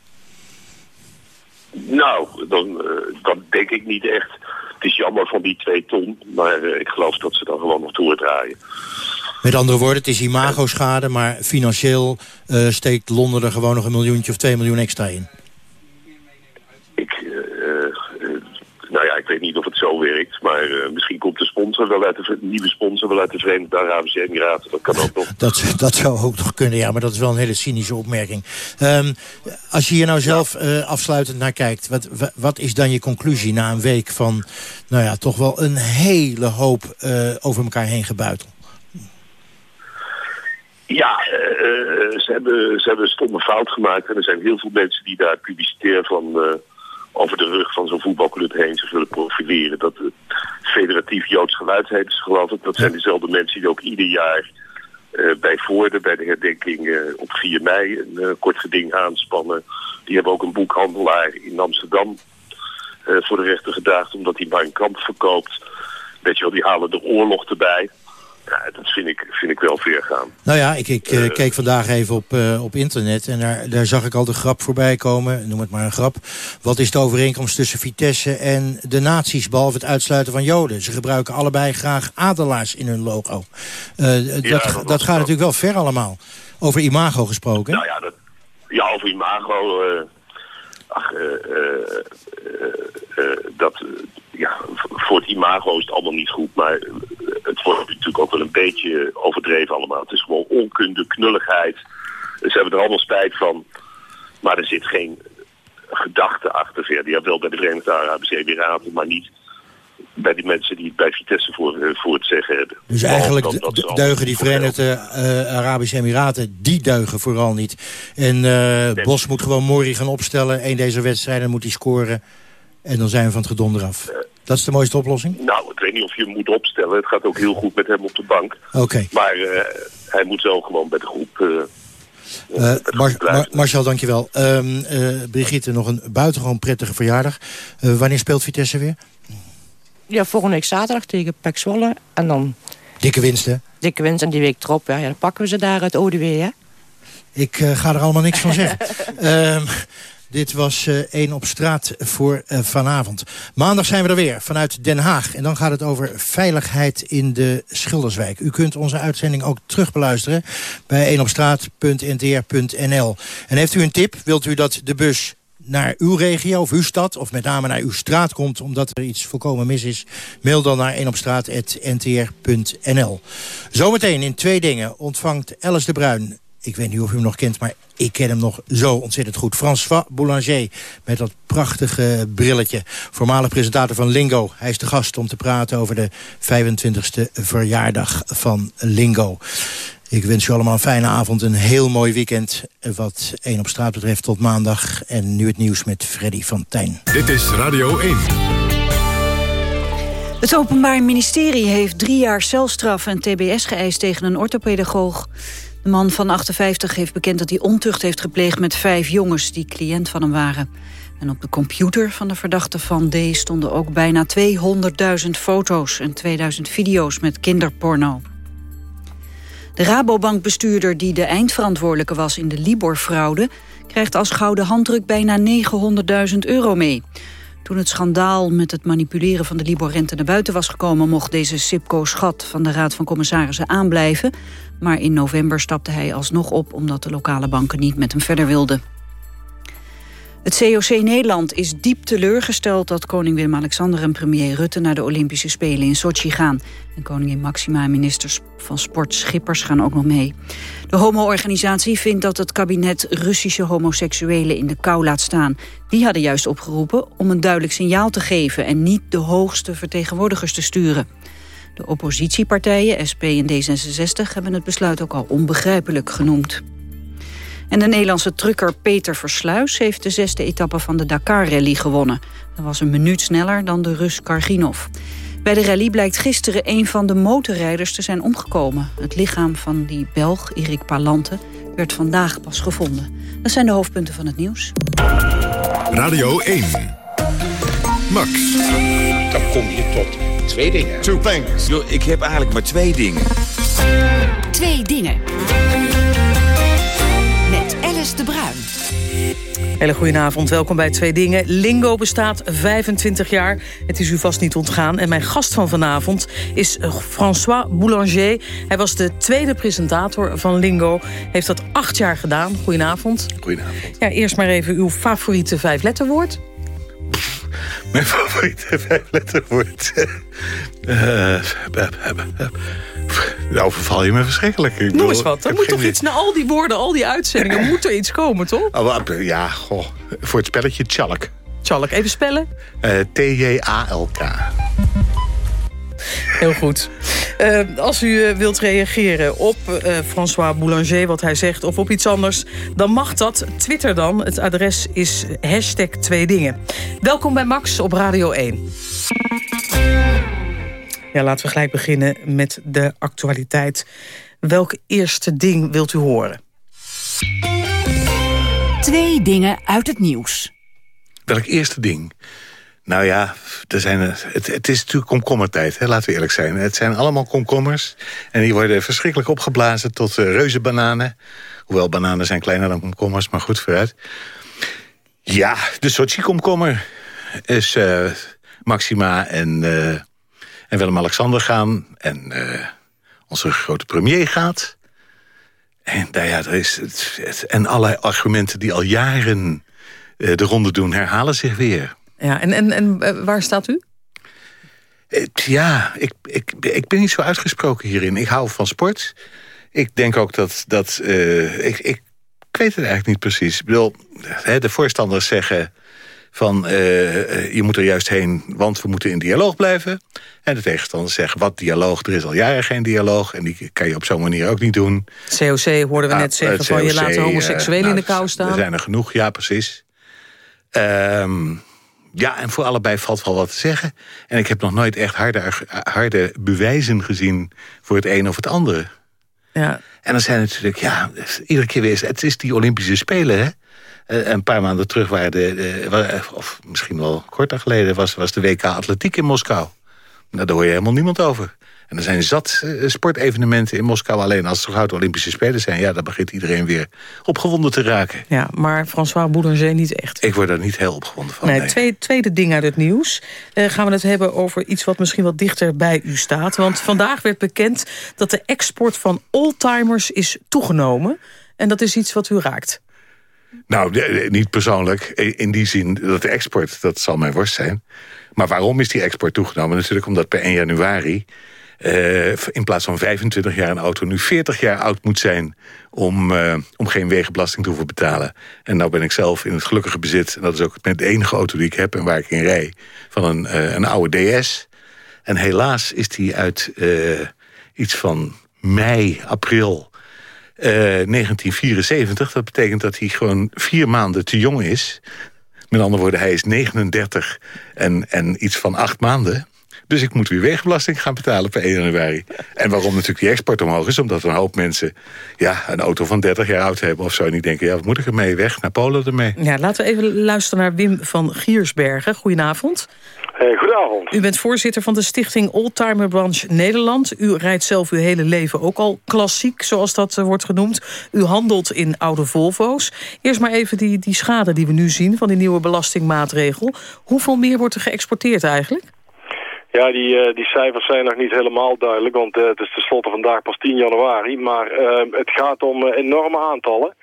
Nou, dan, dan denk ik niet echt. Het is jammer van die twee ton, maar ik geloof dat ze dan gewoon nog doordraaien. Met andere woorden, het is imago-schade... maar financieel steekt Londen er gewoon nog een miljoentje of twee miljoen extra in. Ik, eh, eh, nou ja, ik weet niet of het zo werkt, maar eh, misschien komt de sponsor wel uit de, nieuwe sponsor wel uit de Verenigde Arabische Emiraten. Dat kan ook nog. Dat, dat zou ook nog kunnen, ja, maar dat is wel een hele cynische opmerking. Ehm, als je hier nou zelf eh, afsluitend naar kijkt... Wat, wa- wat is dan je conclusie na een week van... nou ja, toch wel een hele hoop eh, over elkaar heen gebuitel? Ja, ze, hebben, ze hebben een stomme fout gemaakt. En er zijn heel veel mensen die daar publicitair van over de rug van zo'n voetbalclub heen zich willen profileren. Dat het federatief Joods geluid heet ze geloof ik. Dat zijn dezelfde mensen die ook ieder jaar eh, bij Voorde, bij de herdenking eh, op 4 mei, een eh, kort geding aanspannen. Die hebben ook een boekhandelaar in Amsterdam voor de rechter gedaagd omdat hij een kamp verkoopt. Weet je wel, die halen de oorlog erbij. Ja, dat vind ik, vind ik wel ver gaan. Nou ja, ik, ik eh, keek vandaag even op, eh, op internet... en daar, daar zag ik al de grap voorbij komen, noem het maar een grap. Wat is de overeenkomst tussen Vitesse en de nazi's... behalve het uitsluiten van Joden? Ze gebruiken allebei graag adelaars in hun logo. Eh, dat, dat gaat natuurlijk wel ver allemaal. Over imago gesproken. Nou ja, dat, ja over imago. eh ach, eh, eh, eh, eh, dat, eh, ja, voor het imago is het allemaal niet goed. Maar eh, het wordt natuurlijk ook wel een beetje overdreven allemaal. Het is gewoon onkunde, knulligheid. Ze hebben er allemaal spijt van. Maar er zit geen gedachte achter verder. Ja, wel bij de Verenigde Arabische Emiraten, maar niet bij die mensen die het bij Vitesse voor, eh, voor het zeggen hebben. Dus eigenlijk deugen die Verenigde eh, Arabische Emiraten... die deugen vooral niet. En Bos moet gewoon Mori gaan opstellen. Eén deze wedstrijden moet hij scoren. En dan zijn we van het gedonder af. Dat is de mooiste oplossing? Nou, ik weet niet of je hem moet opstellen. Het gaat ook heel goed met hem op de bank. Oké. Maar eh, hij moet wel gewoon bij de groep... eh, Eh, Mar Mar Marcel, dankjewel. Ehm eh, Brigitte, nog een buitengewoon prettige verjaardag. Eh, wanneer speelt Vitesse weer? Ja, volgende week zaterdag tegen Pek Zwolle. En dan Dikke winst, hè? dikke winst en die week erop. Ja, ja, dan pakken we ze daar uit ODW, hè? Ik ga er allemaal niks van zeggen. Ehm, dit was één op straat voor eh, vanavond. Maandag zijn we er weer vanuit Den Haag. En dan gaat het over veiligheid in de Schilderswijk. U kunt onze uitzending ook terugbeluisteren bij eenopstraat.ntr.nl. En heeft u een tip? Wilt u dat de bus naar uw regio of uw stad... of met name naar uw straat komt omdat er iets volkomen mis is... mail dan naar eenopstraat.ntr.nl. Zometeen in twee dingen ontvangt Alice de Bruin ik weet niet of u hem nog kent, maar ik ken hem nog zo ontzettend goed. François Boulanger, met dat prachtige brilletje. Voormalig presentator van Lingo. Hij is de gast om te praten over de 25e verjaardag van Lingo. Ik wens u allemaal een fijne avond, een heel mooi weekend. Wat één op straat betreft tot maandag. En nu het nieuws met Freddy van Tijn. Dit is Radio 1. Het Openbaar Ministerie heeft drie jaar celstraf en tbs geëist tegen een orthopedagoog. De man van 58 heeft bekend dat hij ontucht heeft gepleegd met vijf jongens die cliënt van hem waren. En op de computer van de verdachte van D stonden ook bijna 200.000 foto's en 2000 video's met kinderporno. De Rabobankbestuurder die de eindverantwoordelijke was in de Libor-fraude... krijgt als gouden handdruk bijna 900.000 euro mee. Toen het schandaal met het manipuleren van de Libor-rente naar buiten was gekomen... mocht deze Sipco Schat van de Raad van Commissarissen aanblijven. Maar in november stapte hij alsnog op omdat de lokale banken niet met hem verder wilden. Het COC Nederland is diep teleurgesteld dat koning Willem-Alexander en premier Rutte naar de Olympische Spelen in Sochi gaan. En koningin Maxima en ministers van Sport Schippers gaan ook nog mee. De homo-organisatie vindt dat het kabinet Russische homoseksuelen in de kou laat staan. Die hadden juist opgeroepen om een duidelijk signaal te geven en niet de hoogste vertegenwoordigers te sturen. De oppositiepartijen, SP en D66, hebben het besluit ook al onbegrijpelijk genoemd. En de Nederlandse trucker Peter Versluis heeft de zesde etappe van de Dakar-rally gewonnen. Dat was een minuut sneller dan de Rus Karginov. Bij de rally blijkt gisteren een van de motorrijders te zijn omgekomen. Het lichaam van die Belg, Erik Palante, werd vandaag pas gevonden. Dat zijn de hoofdpunten van het nieuws. Radio 1. Max. Dan kom je tot twee dingen. Two things. Yo, ik heb eigenlijk maar twee dingen. Twee dingen. Hele goedenavond, welkom bij Twee Dingen. Lingo bestaat 25 jaar, het is u vast niet ontgaan. En mijn gast van vanavond is François Boulanger. Hij was de tweede presentator van Lingo, heeft dat acht jaar gedaan. Goedenavond. Goedenavond. Ja, eerst maar even uw favoriete vijfletterwoord. Mijn favoriete vijfletterwoord? uh, nou, verval je me verschrikkelijk. Ik Noem eens wat. Er moet toch iets, na al die woorden, al die uitzendingen... moet er iets komen, toch? Oh, ja, goh. Voor het spelletje Tjalk. Tjalk, even spellen? Uh, T-J-A-L-K. Heel goed. Uh, als u uh, wilt reageren op uh, François Boulanger, wat hij zegt... of op iets anders, dan mag dat. Twitter dan. Het adres is hashtag twee dingen. Welkom bij Max op Radio 1. Ja, laten we gelijk beginnen met de actualiteit. Welk eerste ding wilt u horen? Twee dingen uit het nieuws. Welk eerste ding? Nou ja, er zijn, het, het is natuurlijk komkommertijd, hè, laten we eerlijk zijn. Het zijn allemaal komkommers en die worden verschrikkelijk opgeblazen tot uh, reuze bananen. Hoewel bananen zijn kleiner dan komkommers, maar goed vooruit. Ja, de Sochi-komkommer is uh, Maxima en uh, en Willem-Alexander gaan. En uh, onze grote premier gaat. En, nou ja, er is het, en allerlei argumenten die al jaren uh, de ronde doen... herhalen zich weer. Ja, en, en, en uh, waar staat u? Ja, ik, ik, ik ben niet zo uitgesproken hierin. Ik hou van sport. Ik denk ook dat... dat ik, ik, ik weet het eigenlijk niet precies. Ik bedoel, de voorstanders zeggen van uh, je moet er juist heen, want we moeten in dialoog blijven. En de tegenstanders zeggen, wat dialoog, er is al jaren geen dialoog... en die kan je op zo'n manier ook niet doen. COC hoorden we net zeggen, van je laat homoseksuelen uh, nou, in de kou staan. Er zijn er genoeg, ja, precies. Um, ja, en voor allebei valt wel wat te zeggen. En ik heb nog nooit echt harde, harde bewijzen gezien... voor het een of het andere. Ja. En dan zijn natuurlijk, ja, iedere keer weer... het is die Olympische Spelen, hè? Uh, een paar maanden terug waren de, of misschien wel korter geleden, was, was de WK Atletiek in Moskou. Nou, daar hoor je helemaal niemand over. En er zijn zat uh, sportevenementen in Moskou. Alleen als het de Olympische Spelen zijn... ja, dan begint iedereen weer opgewonden te raken. Ja, maar François Boulanger niet echt. Ik word er niet heel opgewonden van. Nee, Twee, tweede ding uit het nieuws. Uh, gaan we het hebben over iets wat misschien wat dichter bij u staat. Want vandaag werd bekend dat de export van oldtimers is toegenomen. En dat is iets wat u raakt. Nou, niet persoonlijk. In die zin dat de export, dat zal mijn worst zijn. Maar waarom is die export toegenomen? Natuurlijk omdat per 1 januari eh, in plaats van 25 jaar een auto nu 40 jaar oud moet zijn... om, uh, om geen wegenbelasting te hoeven betalen. En nou ben ik zelf in het gelukkige bezit... en dat is ook de enige auto die ik heb en waar ik in rij... van een, uh, een oude DS. En helaas is die uit iets van mei, april 1974. Dat betekent dat hij gewoon vier maanden te jong is. Met andere woorden, hij is 39 en, en iets van acht maanden. Dus ik moet weer wegenbelasting gaan betalen per 1 januari. En waarom natuurlijk die export omhoog is... omdat een hoop mensen ja, een auto van 30 jaar oud hebben of zo... en die denken, ja, wat moet ik ermee? Weg naar Polen ermee. Ja, laten we even luisteren naar Wim van Giersbergen. Goedenavond. Hey, goedenavond. U bent voorzitter van de stichting Oldtimer Branch Nederland. U rijdt zelf uw hele leven ook al klassiek, zoals dat uh, wordt genoemd. U handelt in oude Volvo's. Eerst maar even die, die schade die we nu zien van die nieuwe belastingmaatregel. Hoeveel meer wordt er geëxporteerd eigenlijk? Ja, die, uh, die cijfers zijn nog niet helemaal duidelijk, want het is tenslotte vandaag pas 10 januari. Maar het gaat om enorme aantallen.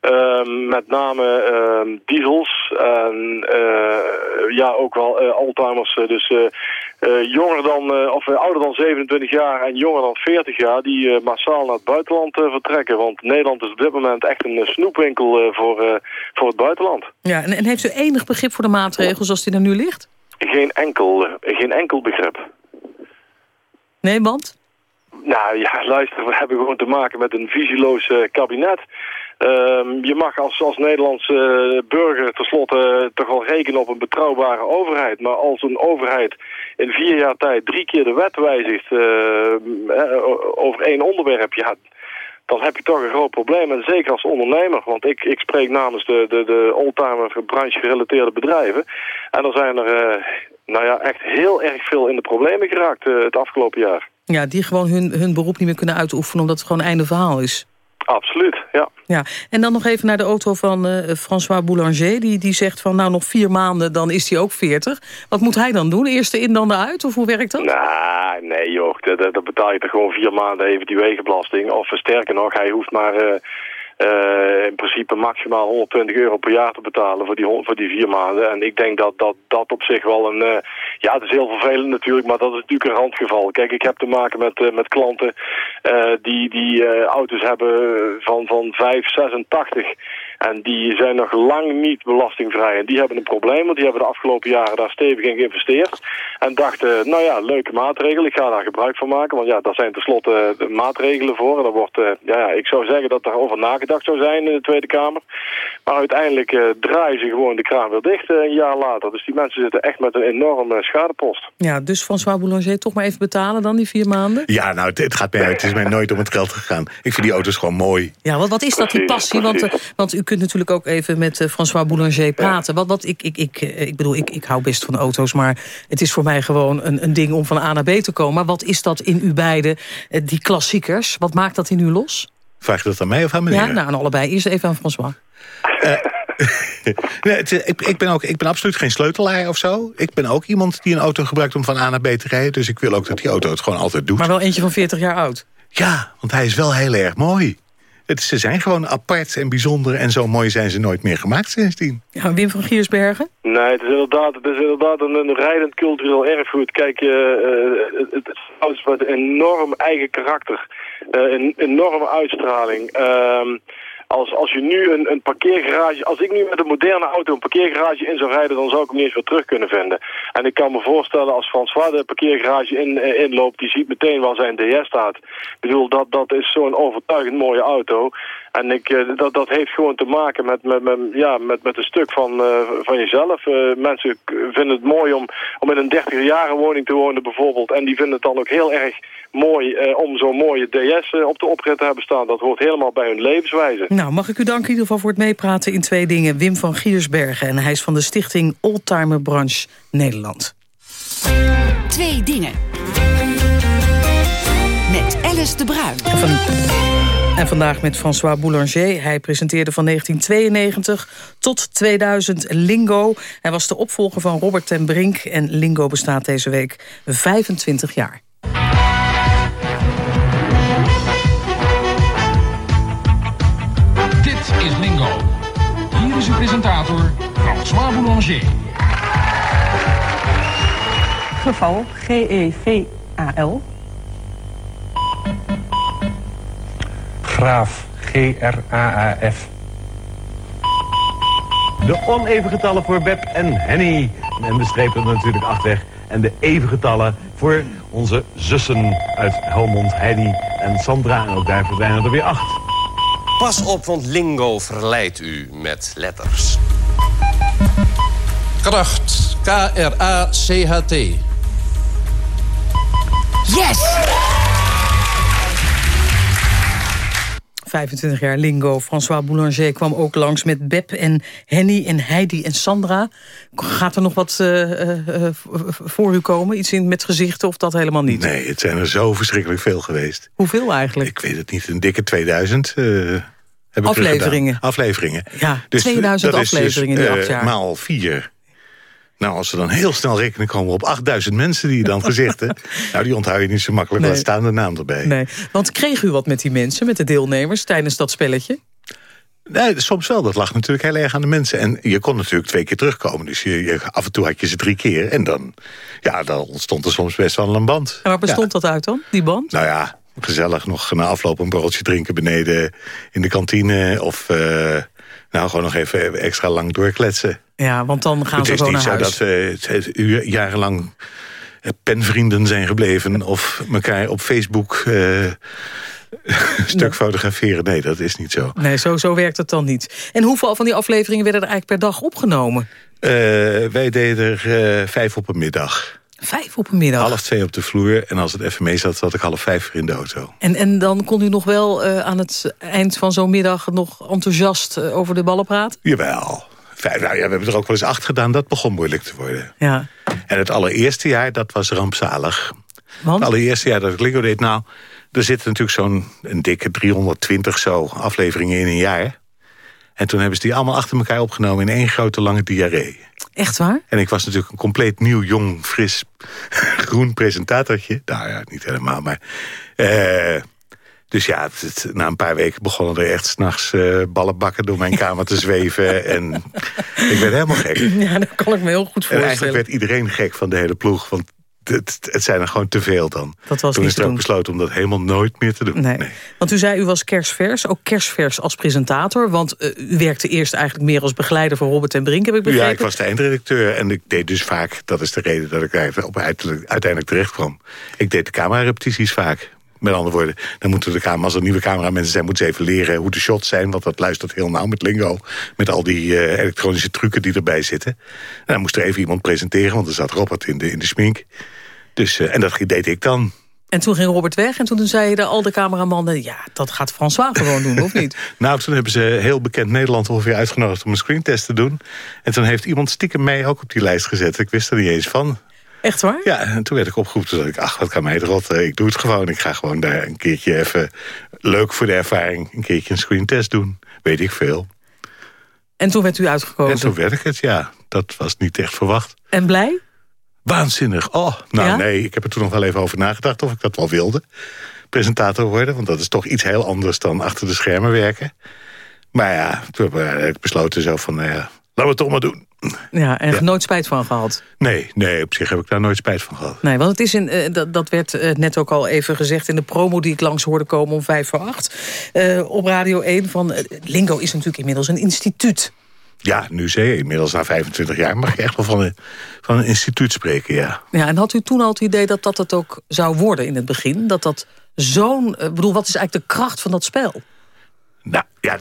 Uh, met name uh, diesels en uh, ja, ook wel uh, oldtimers. Dus jonger dan, of ouder dan 27 jaar en jonger dan 40 jaar... die massaal naar het buitenland vertrekken. Want Nederland is op dit moment echt een snoepwinkel voor, voor het buitenland. Ja, en, en, heeft u enig begrip voor de maatregelen zoals die er nu ligt? Geen enkel, geen enkel begrip. Nee, want? Nou ja, luister, we hebben gewoon te maken met een visieloos kabinet... Um, je mag als, als Nederlandse burger tenslotte toch wel rekenen op een betrouwbare overheid. Maar als een overheid in vier jaar tijd drie keer de wet wijzigt uh, over één onderwerp, ja, dan heb je toch een groot probleem. En zeker als ondernemer, want ik, ik spreek namens de, de, de oldtimer branche gerelateerde bedrijven. En er zijn er nou ja, echt heel erg veel in de problemen geraakt het afgelopen jaar. Ja, die gewoon hun, hun beroep niet meer kunnen uitoefenen omdat het gewoon einde verhaal is. Absoluut, ja. ja. En dan nog even naar de auto van uh, François Boulanger. Die, die zegt van nou nog vier maanden, dan is hij ook veertig. Wat moet hij dan doen? Eerst de in, dan de uit? Of hoe werkt dat? Nou, nee joh. Dan betaal je toch gewoon vier maanden even die wegenbelasting. Of sterker nog, hij hoeft maar... Uh, uh, in principe maximaal 120 euro per jaar te betalen voor die, voor die vier maanden. En ik denk dat dat, dat op zich wel een... Uh, ja, het is heel vervelend natuurlijk, maar dat is natuurlijk een randgeval. Kijk, ik heb te maken met, uh, met klanten die, die auto's hebben van, van 5, 86... En die zijn nog lang niet belastingvrij. En die hebben een probleem, want die hebben de afgelopen jaren daar stevig in geïnvesteerd. En dachten, nou ja, leuke maatregelen, ik ga daar gebruik van maken. Want ja, daar zijn tenslotte de maatregelen voor. En daar wordt, uh, ja, ik zou zeggen dat over nagedacht zou zijn in de Tweede Kamer. Maar uiteindelijk uh, draaien ze gewoon de kraan weer dicht uh, een jaar later. Dus die mensen zitten echt met een enorme schadepost. Ja, dus François Boulanger toch maar even betalen dan, die vier maanden? Ja, nou, het, het gaat mij uit. Het is mij nooit om het geld gegaan. Ik vind die auto's gewoon mooi. Ja, wat, wat is dat, die passie? Want, want u kunt natuurlijk ook even met uh, François Boulanger praten. Wat, wat, ik, ik, ik, ik bedoel, ik, ik hou best van auto's, maar het is voor mij gewoon een, een ding om van A naar B te komen. Maar wat is dat in u beiden, uh, die klassiekers? Wat maakt dat in u los? Vraag je dat aan mij of aan meneer? Ja, nou, aan allebei. Eerst even aan François. Uh, nee, het, ik, ik, ben ook, ik ben absoluut geen sleutelaar of zo. Ik ben ook iemand die een auto gebruikt om van A naar B te rijden. Dus ik wil ook dat die auto het gewoon altijd doet. Maar wel eentje van 40 jaar oud? Ja, want hij is wel heel erg mooi. Het, ze zijn gewoon apart en bijzonder en zo mooi zijn ze nooit meer gemaakt sindsdien. Ja, Wim van Giersbergen? Nee, het is inderdaad, het is inderdaad een, een rijdend cultureel erfgoed. Kijk, uh, het, het is een enorm eigen karakter, uh, een enorme uitstraling. Uh, als, als je nu een, een parkeergarage... Als ik nu met een moderne auto een parkeergarage in zou rijden... dan zou ik hem niet eens terug kunnen vinden. En ik kan me voorstellen als François de parkeergarage in, uh, inloopt... die ziet meteen waar zijn DS staat. Ik bedoel, dat, dat is zo'n overtuigend mooie auto. En ik, uh, dat, dat heeft gewoon te maken met, met, met, ja, met, met een stuk van, uh, van jezelf. Uh, mensen vinden het mooi om, om in een 30 jaren woning te wonen bijvoorbeeld. En die vinden het dan ook heel erg mooi om zo'n mooie DS op de oprit te hebben staan. Dat hoort helemaal bij hun levenswijze. Nou, mag ik u danken in ieder geval voor het meepraten in twee dingen. Wim van Giersbergen en hij is van de stichting Oldtimer Branch Nederland. Twee dingen. Met Alice de Bruin. Van... En vandaag met François Boulanger. Hij presenteerde van 1992 tot 2000 Lingo. Hij was de opvolger van Robert ten Brink. En Lingo bestaat deze week 25 jaar. Dit is Lingo. Hier is uw presentator François Boulanger. Geval G-E-V-A-L Graaf. G-R-A-A-F. De oneven getallen voor Beb en Henny. En de strepen natuurlijk acht weg. En de even getallen voor onze zussen uit Helmond, Heidi en Sandra. En ook daar verdwijnen er weer acht. Pas op, want lingo verleidt u met letters. Kracht. K-R-A-C-H-T. Yes! 25 jaar lingo. François Boulanger kwam ook langs met Beb en Henny en Heidi en Sandra. Gaat er nog wat uh, uh, voor u komen? Iets in, met gezichten of dat helemaal niet? Nee, het zijn er zo verschrikkelijk veel geweest. Hoeveel eigenlijk? Ik weet het niet. Een dikke 2000 uh, heb afleveringen. Ik afleveringen. Ja, dus, 2000 afleveringen dus, in die acht jaar. Maal vier. Nou, als ze dan heel snel rekenen komen op 8000 mensen die je dan gezichten. nou, die onthoud je niet zo makkelijk, nee. staan de naam erbij. Nee, want kreeg u wat met die mensen, met de deelnemers, tijdens dat spelletje? Nee, soms wel. Dat lag natuurlijk heel erg aan de mensen. En je kon natuurlijk twee keer terugkomen. Dus je, je af en toe had je ze drie keer. En dan, ja, dan ontstond er soms best wel een band. En waar bestond ja. dat uit dan, die band? Nou ja, gezellig nog na afloop een borreltje drinken beneden in de kantine. Of uh, nou, gewoon nog even extra lang doorkletsen. Ja, want dan gaan ze gewoon naar huis. Het is niet zo dat we jarenlang penvrienden zijn gebleven... of elkaar op Facebook uh, stuk nee. fotograferen. Nee, dat is niet zo. Nee, zo, zo werkt het dan niet. En hoeveel van die afleveringen werden er eigenlijk per dag opgenomen? Uh, wij deden er uh, vijf op een middag. Vijf op een middag? Half twee op de vloer. En als het even mee zat, zat ik half vijf in de auto. En, en dan kon u nog wel uh, aan het eind van zo'n middag... nog enthousiast over de ballen praten? Jawel. Vijf, nou ja, we hebben er ook wel eens acht gedaan. Dat begon moeilijk te worden. Ja. En het allereerste jaar, dat was rampzalig. Want? Het allereerste jaar dat ik Lingo deed... nou, er zitten natuurlijk zo'n dikke 320 zo afleveringen in een jaar. En toen hebben ze die allemaal achter elkaar opgenomen... in één grote lange diarree. Echt waar? En ik was natuurlijk een compleet nieuw, jong, fris, groen presentatortje. Nou ja, niet helemaal, maar... Uh, dus ja, het, het, na een paar weken begonnen er echt s'nachts uh, ballenbakken door mijn kamer te zweven. En ik werd helemaal gek. Ja, dat kan ik me heel goed voorstellen. En eigenlijk werd iedereen gek van de hele ploeg. Want het, het zijn er gewoon te veel dan. Dat was Toen is er ook besloten om dat helemaal nooit meer te doen. Nee. nee. Want u zei, u was kerstvers, ook kerstvers als presentator. Want uh, u werkte eerst eigenlijk meer als begeleider voor Robert en Brink, heb ik begrepen. Ja, ik was de eindredacteur en ik deed dus vaak... dat is de reden dat ik op uiteindelijk terecht kwam. Ik deed de camerarepetities vaak. Met andere woorden, dan moeten de als er nieuwe cameramensen zijn... moeten ze even leren hoe de shots zijn. Want dat luistert heel nauw met lingo. Met al die uh, elektronische trucken die erbij zitten. En dan moest er even iemand presenteren, want er zat Robert in de, in de smink. Dus, uh, en dat deed ik dan. En toen ging Robert weg en toen zeiden al de cameramannen... ja, dat gaat François gewoon doen, of niet? nou, toen hebben ze heel bekend Nederland ongeveer uitgenodigd... om een screentest te doen. En toen heeft iemand stiekem mij ook op die lijst gezet. Ik wist er niet eens van. Echt waar? Ja, en toen werd ik opgeroepen. Toen dacht ik, ach, wat kan mij het rot. Ik doe het gewoon. Ik ga gewoon daar een keertje even... leuk voor de ervaring, een keertje een screentest doen. Weet ik veel. En toen werd u uitgekozen? En toen werd ik het, ja. Dat was niet echt verwacht. En blij? Waanzinnig. Oh, nou ja? nee, ik heb er toen nog wel even over nagedacht... of ik dat wel wilde, presentator worden. Want dat is toch iets heel anders dan achter de schermen werken. Maar ja, toen heb ik besloten zo van... Nou ja, laten we het toch maar doen. Ja, en ja. nooit spijt van gehad? Nee, nee, op zich heb ik daar nooit spijt van gehad. Nee, want het is in, uh, dat, dat werd uh, net ook al even gezegd... in de promo die ik langs hoorde komen om vijf voor acht... Uh, op Radio 1 van... Lingo is natuurlijk inmiddels een instituut. Ja, nu je, inmiddels na 25 jaar mag je echt wel van een, van een instituut spreken, ja. Ja, en had u toen al het idee dat dat het ook zou worden in het begin? Dat dat zo'n... Ik bedoel, wat is eigenlijk de kracht van dat spel? Nou, ja,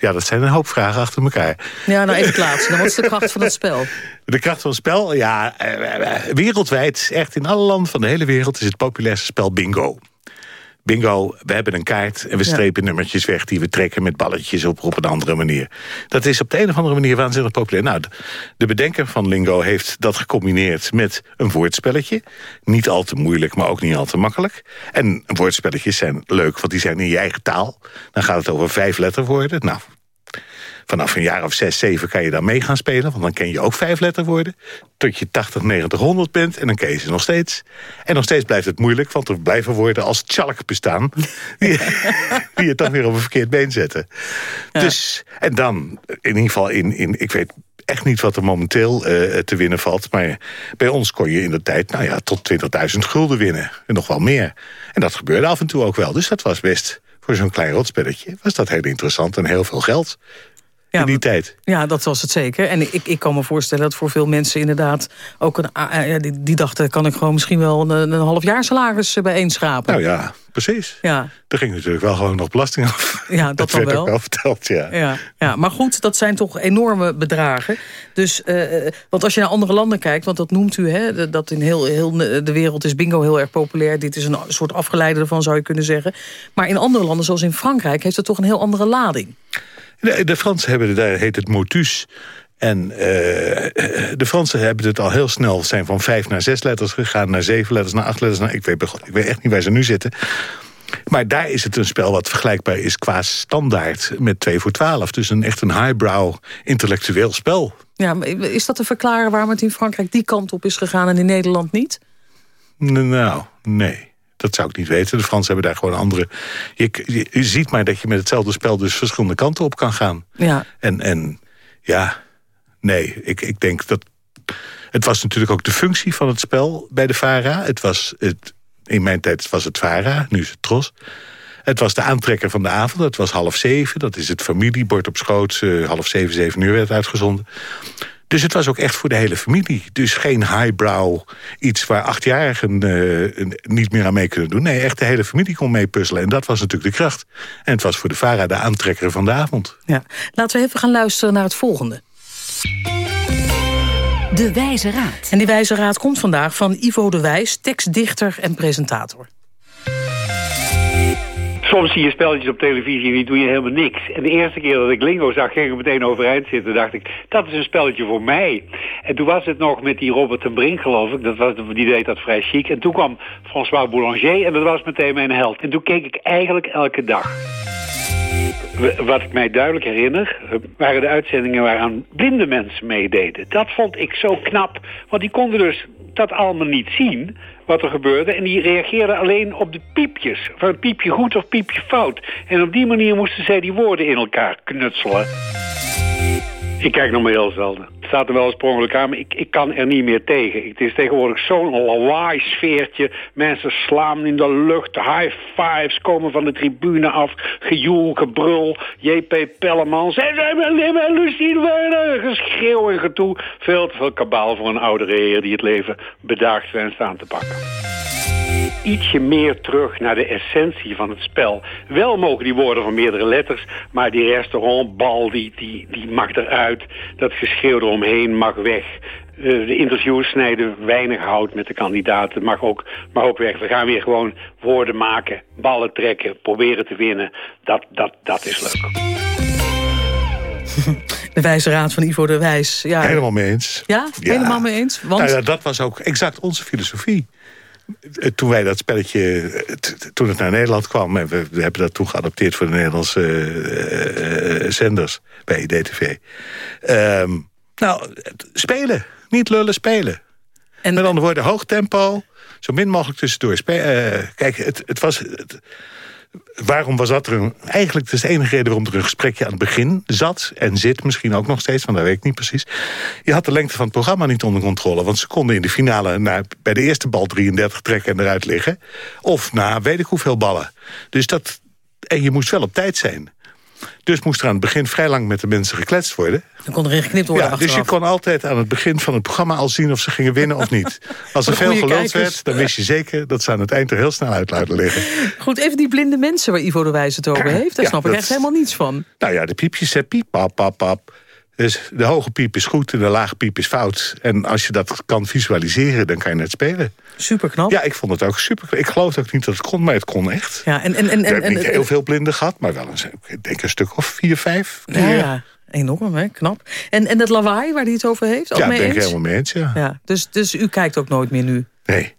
ja, dat zijn een hoop vragen achter elkaar. Ja, nou even het laatste. Wat is de kracht van het spel? De kracht van het spel? Ja, wereldwijd, echt in alle landen van de hele wereld... is het populairste spel bingo. Bingo, we hebben een kaart en we strepen ja. nummertjes weg... die we trekken met balletjes op, op een andere manier. Dat is op de een of andere manier waanzinnig populair. Nou, de bedenker van Lingo heeft dat gecombineerd met een woordspelletje. Niet al te moeilijk, maar ook niet al te makkelijk. En woordspelletjes zijn leuk, want die zijn in je eigen taal. Dan gaat het over vijf letterwoorden. Nou, vanaf een jaar of zes, zeven kan je dan mee gaan spelen. Want dan ken je ook vijf letterwoorden. Tot je 80, 90, 100 bent. En dan ken je ze nog steeds. En nog steeds blijft het moeilijk. Want er blijven woorden als tjalk bestaan. Die, die je toch weer op een verkeerd been zetten. Ja. Dus, en dan, in ieder geval in... in ik weet echt niet wat er momenteel uh, te winnen valt. Maar bij ons kon je in de tijd nou ja, tot 20.000 gulden winnen. En nog wel meer. En dat gebeurde af en toe ook wel. Dus dat was best voor zo'n klein rotspelletje... was dat heel interessant en heel veel geld in die tijd. Ja, dat was het zeker. En ik, ik kan me voorstellen dat voor veel mensen inderdaad... ook een, uh, die, die dachten, kan ik gewoon misschien wel een, een half jaar salaris bij één schrapen. Nou ja, precies. Ja. Er ging natuurlijk wel gewoon nog belasting af. Ja, dat, dat werd wel. ook wel verteld, ja. Ja, ja, maar goed, dat zijn toch enorme bedragen. Dus, uh, want als je naar andere landen kijkt, want dat noemt u... Hè, dat in heel, heel de wereld is bingo heel erg populair. Dit is een soort afgeleide ervan, zou je kunnen zeggen. Maar in andere landen, zoals in Frankrijk... heeft het toch een heel andere lading. De, de Fransen hebben, daar heet het motus. En uh, de Fransen hebben het al heel snel... zijn van vijf naar zes letters gegaan, naar zeven letters, naar acht letters. Naar, ik, weet, ik weet echt niet waar ze nu zitten. Maar daar is het een spel wat vergelijkbaar is qua standaard met 2 voor 12. Dus een echt een highbrow intellectueel spel. Ja, is dat te verklaren waarom het in Frankrijk die kant op is gegaan en in Nederland niet? Nou, nee. Dat zou ik niet weten. De Fransen hebben daar gewoon andere... Je, je, je, ziet maar dat je met hetzelfde spel dus verschillende kanten op kan gaan. Ja. En, en ja, nee, ik, ik denk dat... Het was natuurlijk ook de functie van het spel bij de VARA. Het was het, in mijn tijd was het VARA, nu is het TROS. Het was de aantrekker van de avond. Het was half zeven. Dat is het familiebord op schoot. Uh, half zeven, zeven uur werd uitgezonden. Dus het was ook echt voor de hele familie. Dus geen highbrow, iets waar achtjarigen uh, niet meer aan mee kunnen doen. Nee, echt de hele familie kon mee puzzelen. En dat was natuurlijk de kracht. En het was voor de VARA de aantrekker van de avond. Ja. Laten we even gaan luisteren naar het volgende. De Wijze Raad. En die Wijze Raad komt vandaag van Ivo de Wijs, tekstdichter en presentator. Soms zie je spelletjes op televisie en die doe je helemaal niks. En de eerste keer dat ik Lingo zag, ging ik meteen overeind zitten. dacht ik, dat is een spelletje voor mij. En toen was het nog met die Robert ten Brink, geloof ik. Dat was, die deed dat vrij chic. En toen kwam François Boulanger en dat was meteen mijn held. En toen keek ik eigenlijk elke dag. Wat ik mij duidelijk herinner, waren de uitzendingen waaraan blinde mensen meededen. Dat vond ik zo knap, want die konden dus dat allemaal niet zien wat er gebeurde. En die reageerden alleen op de piepjes. Van piepje goed of piepje fout. En op die manier moesten zij die woorden in elkaar knutselen. Ik kijk nog maar heel zelden. Het staat er wel eens aan, maar ik, ik kan er niet meer tegen. Het is tegenwoordig zo'n lawaai-sfeertje. Mensen slaan in de lucht, high fives komen van de tribune af. Gejoel, gebrul, JP Pellemans. En Lucien Werner, geschreeuw en getoe. Veel te veel kabaal voor een oudere heer die het leven bedaagd wenst aan te pakken ietsje meer terug naar de essentie van het spel. Wel mogen die woorden van meerdere letters, maar die restaurantbal die, die, die mag eruit. Dat geschreeuw eromheen mag weg. Uh, de interviews snijden weinig hout met de kandidaten. Mag ook, mag ook weg. We gaan weer gewoon woorden maken, ballen trekken, proberen te winnen. Dat, dat, dat is leuk. De wijze raad van Ivo de Wijs. Ja. Helemaal mee eens. Ja, ja. helemaal mee eens. Want... Nou ja, dat was ook exact onze filosofie toen wij dat spelletje, toen het naar Nederland kwam... en we, we hebben dat toen geadopteerd voor de Nederlandse uh, uh, zenders bij IDTV. Um, nou, spelen. Niet lullen, spelen. En met andere woorden, hoog tempo, zo min mogelijk tussendoor. Uh, kijk, het, het was... Het, waarom was dat er een... Eigenlijk is de enige reden waarom er een gesprekje aan het begin zat... en zit misschien ook nog steeds, want dat weet ik niet precies. Je had de lengte van het programma niet onder controle... want ze konden in de finale na, bij de eerste bal 33 trekken en eruit liggen. Of na weet ik hoeveel ballen. Dus dat... En je moest wel op tijd zijn. Dus moest er aan het begin vrij lang met de mensen gekletst worden. Dan kon erin geknipt worden ja, Dus je kon altijd aan het begin van het programma al zien... of ze gingen winnen of niet. Als er veel geluld werd, dan wist je zeker... dat ze aan het eind er heel snel uit laten liggen. Goed, even die blinde mensen waar Ivo de Wijs het over heeft. Daar ja, snap ik echt helemaal niets van. Nou ja, de piepjes, hè, piep, pap, pap, pap. Dus de hoge piep is goed en de lage piep is fout. En als je dat kan visualiseren, dan kan je het spelen. Super knap. Ja, ik vond het ook super Ik geloof ook niet dat het kon, maar het kon echt. Ja, en, en, en, hebben en, niet heel veel blinden gehad, maar wel een, ik denk een stuk of vier, vijf. Ja, ja. enorm, hè? knap. En, en dat lawaai waar hij het over heeft? Ja, mee ben ik helemaal mee eens, ja. ja dus, dus u kijkt ook nooit meer nu? Nee.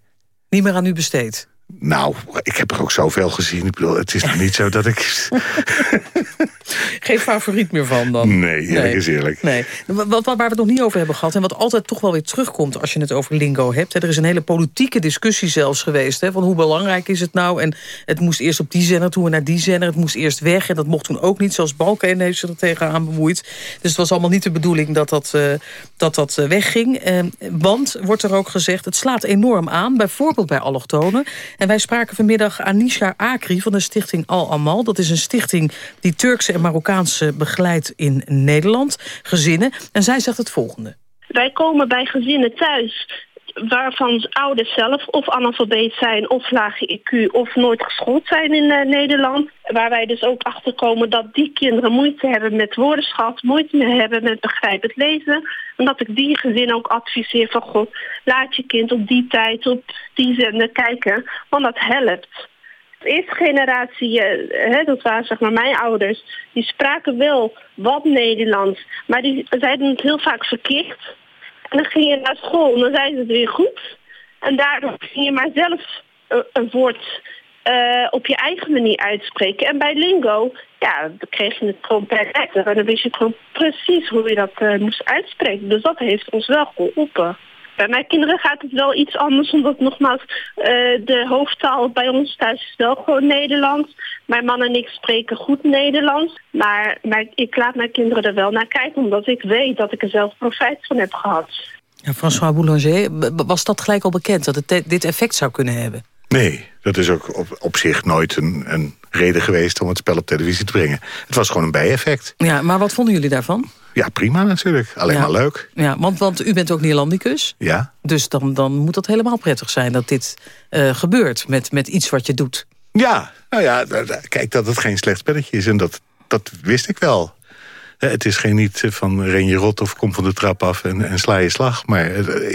Niet meer aan u besteed? Nou, ik heb er ook zoveel gezien. Ik bedoel, het is nog niet zo dat ik... Geen favoriet meer van dan? Nee, eerlijk is eerlijk. Nee. Wat, waar we het nog niet over hebben gehad... en wat altijd toch wel weer terugkomt als je het over lingo hebt... Hè, er is een hele politieke discussie zelfs geweest... Hè, van hoe belangrijk is het nou... en het moest eerst op die zender toe en naar die zender... het moest eerst weg en dat mocht toen ook niet... zoals Balken heeft zich er tegenaan bemoeid. Dus het was allemaal niet de bedoeling dat dat, uh, dat, dat uh, wegging. Uh, want, wordt er ook gezegd, het slaat enorm aan... bijvoorbeeld bij allochtonen. En wij spraken vanmiddag Anisha Akri van de stichting Al Amal. Dat is een stichting die Turkse en Marokkaanse begeleidt in Nederland. Gezinnen. En zij zegt het volgende. Wij komen bij gezinnen thuis waarvan ouders zelf of analfabeet zijn of lage IQ of nooit geschoold zijn in uh, Nederland. Waar wij dus ook achter komen dat die kinderen moeite hebben met woordenschat, moeite hebben met begrijpend lezen. En dat ik die gezin ook adviseer van god, laat je kind op die tijd op die zender kijken, want dat helpt. De eerste generatie, uh, hè, dat waren zeg maar mijn ouders, die spraken wel wat Nederlands, maar die zeiden het heel vaak verkeerd. En dan ging je naar school en dan zei ze het weer goed. En daardoor ging je maar zelf een, een woord uh, op je eigen manier uitspreken. En bij lingo, ja, dan kreeg je het gewoon perfect. En dan wist je gewoon precies hoe je dat uh, moest uitspreken. Dus dat heeft ons wel geholpen. Bij mijn kinderen gaat het wel iets anders, omdat nogmaals uh, de hoofdtaal bij ons thuis is wel gewoon Nederlands. Mijn man en ik spreken goed Nederlands, maar, maar ik laat mijn kinderen er wel naar kijken, omdat ik weet dat ik er zelf profijt van heb gehad. Ja, François Boulanger, was dat gelijk al bekend dat het dit effect zou kunnen hebben? Nee, dat is ook op, op zich nooit een, een reden geweest om het spel op televisie te brengen. Het was gewoon een bijeffect. Ja, maar wat vonden jullie daarvan? Ja, prima natuurlijk. Alleen ja. maar leuk. Ja, want, want u bent ook Nederlandicus. Ja. Dus dan, dan moet dat helemaal prettig zijn dat dit uh, gebeurt met, met iets wat je doet. Ja, nou ja, kijk dat het geen slecht spelletje is. En dat, dat wist ik wel. Het is geen niet van ren je rot of kom van de trap af en, en sla je slag. Maar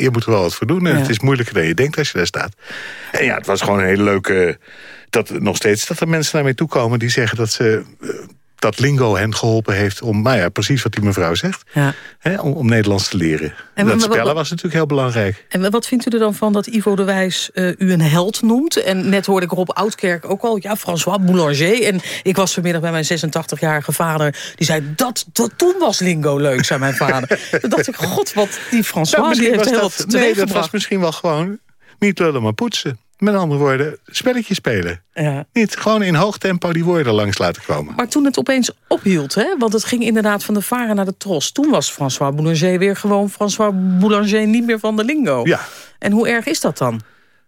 je moet er wel wat voor doen. En ja. het is moeilijker dan je denkt als je daar staat. En ja, het was gewoon een hele leuke... Dat, nog steeds dat er mensen naar mij toe komen die zeggen dat ze... dat lingo hen geholpen heeft om, nou ja, precies wat die mevrouw zegt. Ja. Hè, om, om Nederlands te leren. En dat spellen was natuurlijk heel belangrijk. En wat vindt u er dan van dat Ivo de Wijs uh, u een held noemt? En net hoorde ik Rob Oudkerk ook al, ja, François Boulanger. En ik was vanmiddag bij mijn 86-jarige vader. Die zei, dat, dat toen was lingo leuk, zei mijn vader. Toen dacht ik, god, wat die François, nou, die heeft heel Nee, dat was misschien wel gewoon niet lullen, maar poetsen. Met andere woorden, spelletjes spelen. Ja. Niet gewoon in hoog tempo die woorden langs laten komen. Maar toen het opeens ophield, hè? want het ging inderdaad van de varen naar de tros. Toen was François Boulanger weer gewoon François Boulanger niet meer van de lingo. Ja. En hoe erg is dat dan?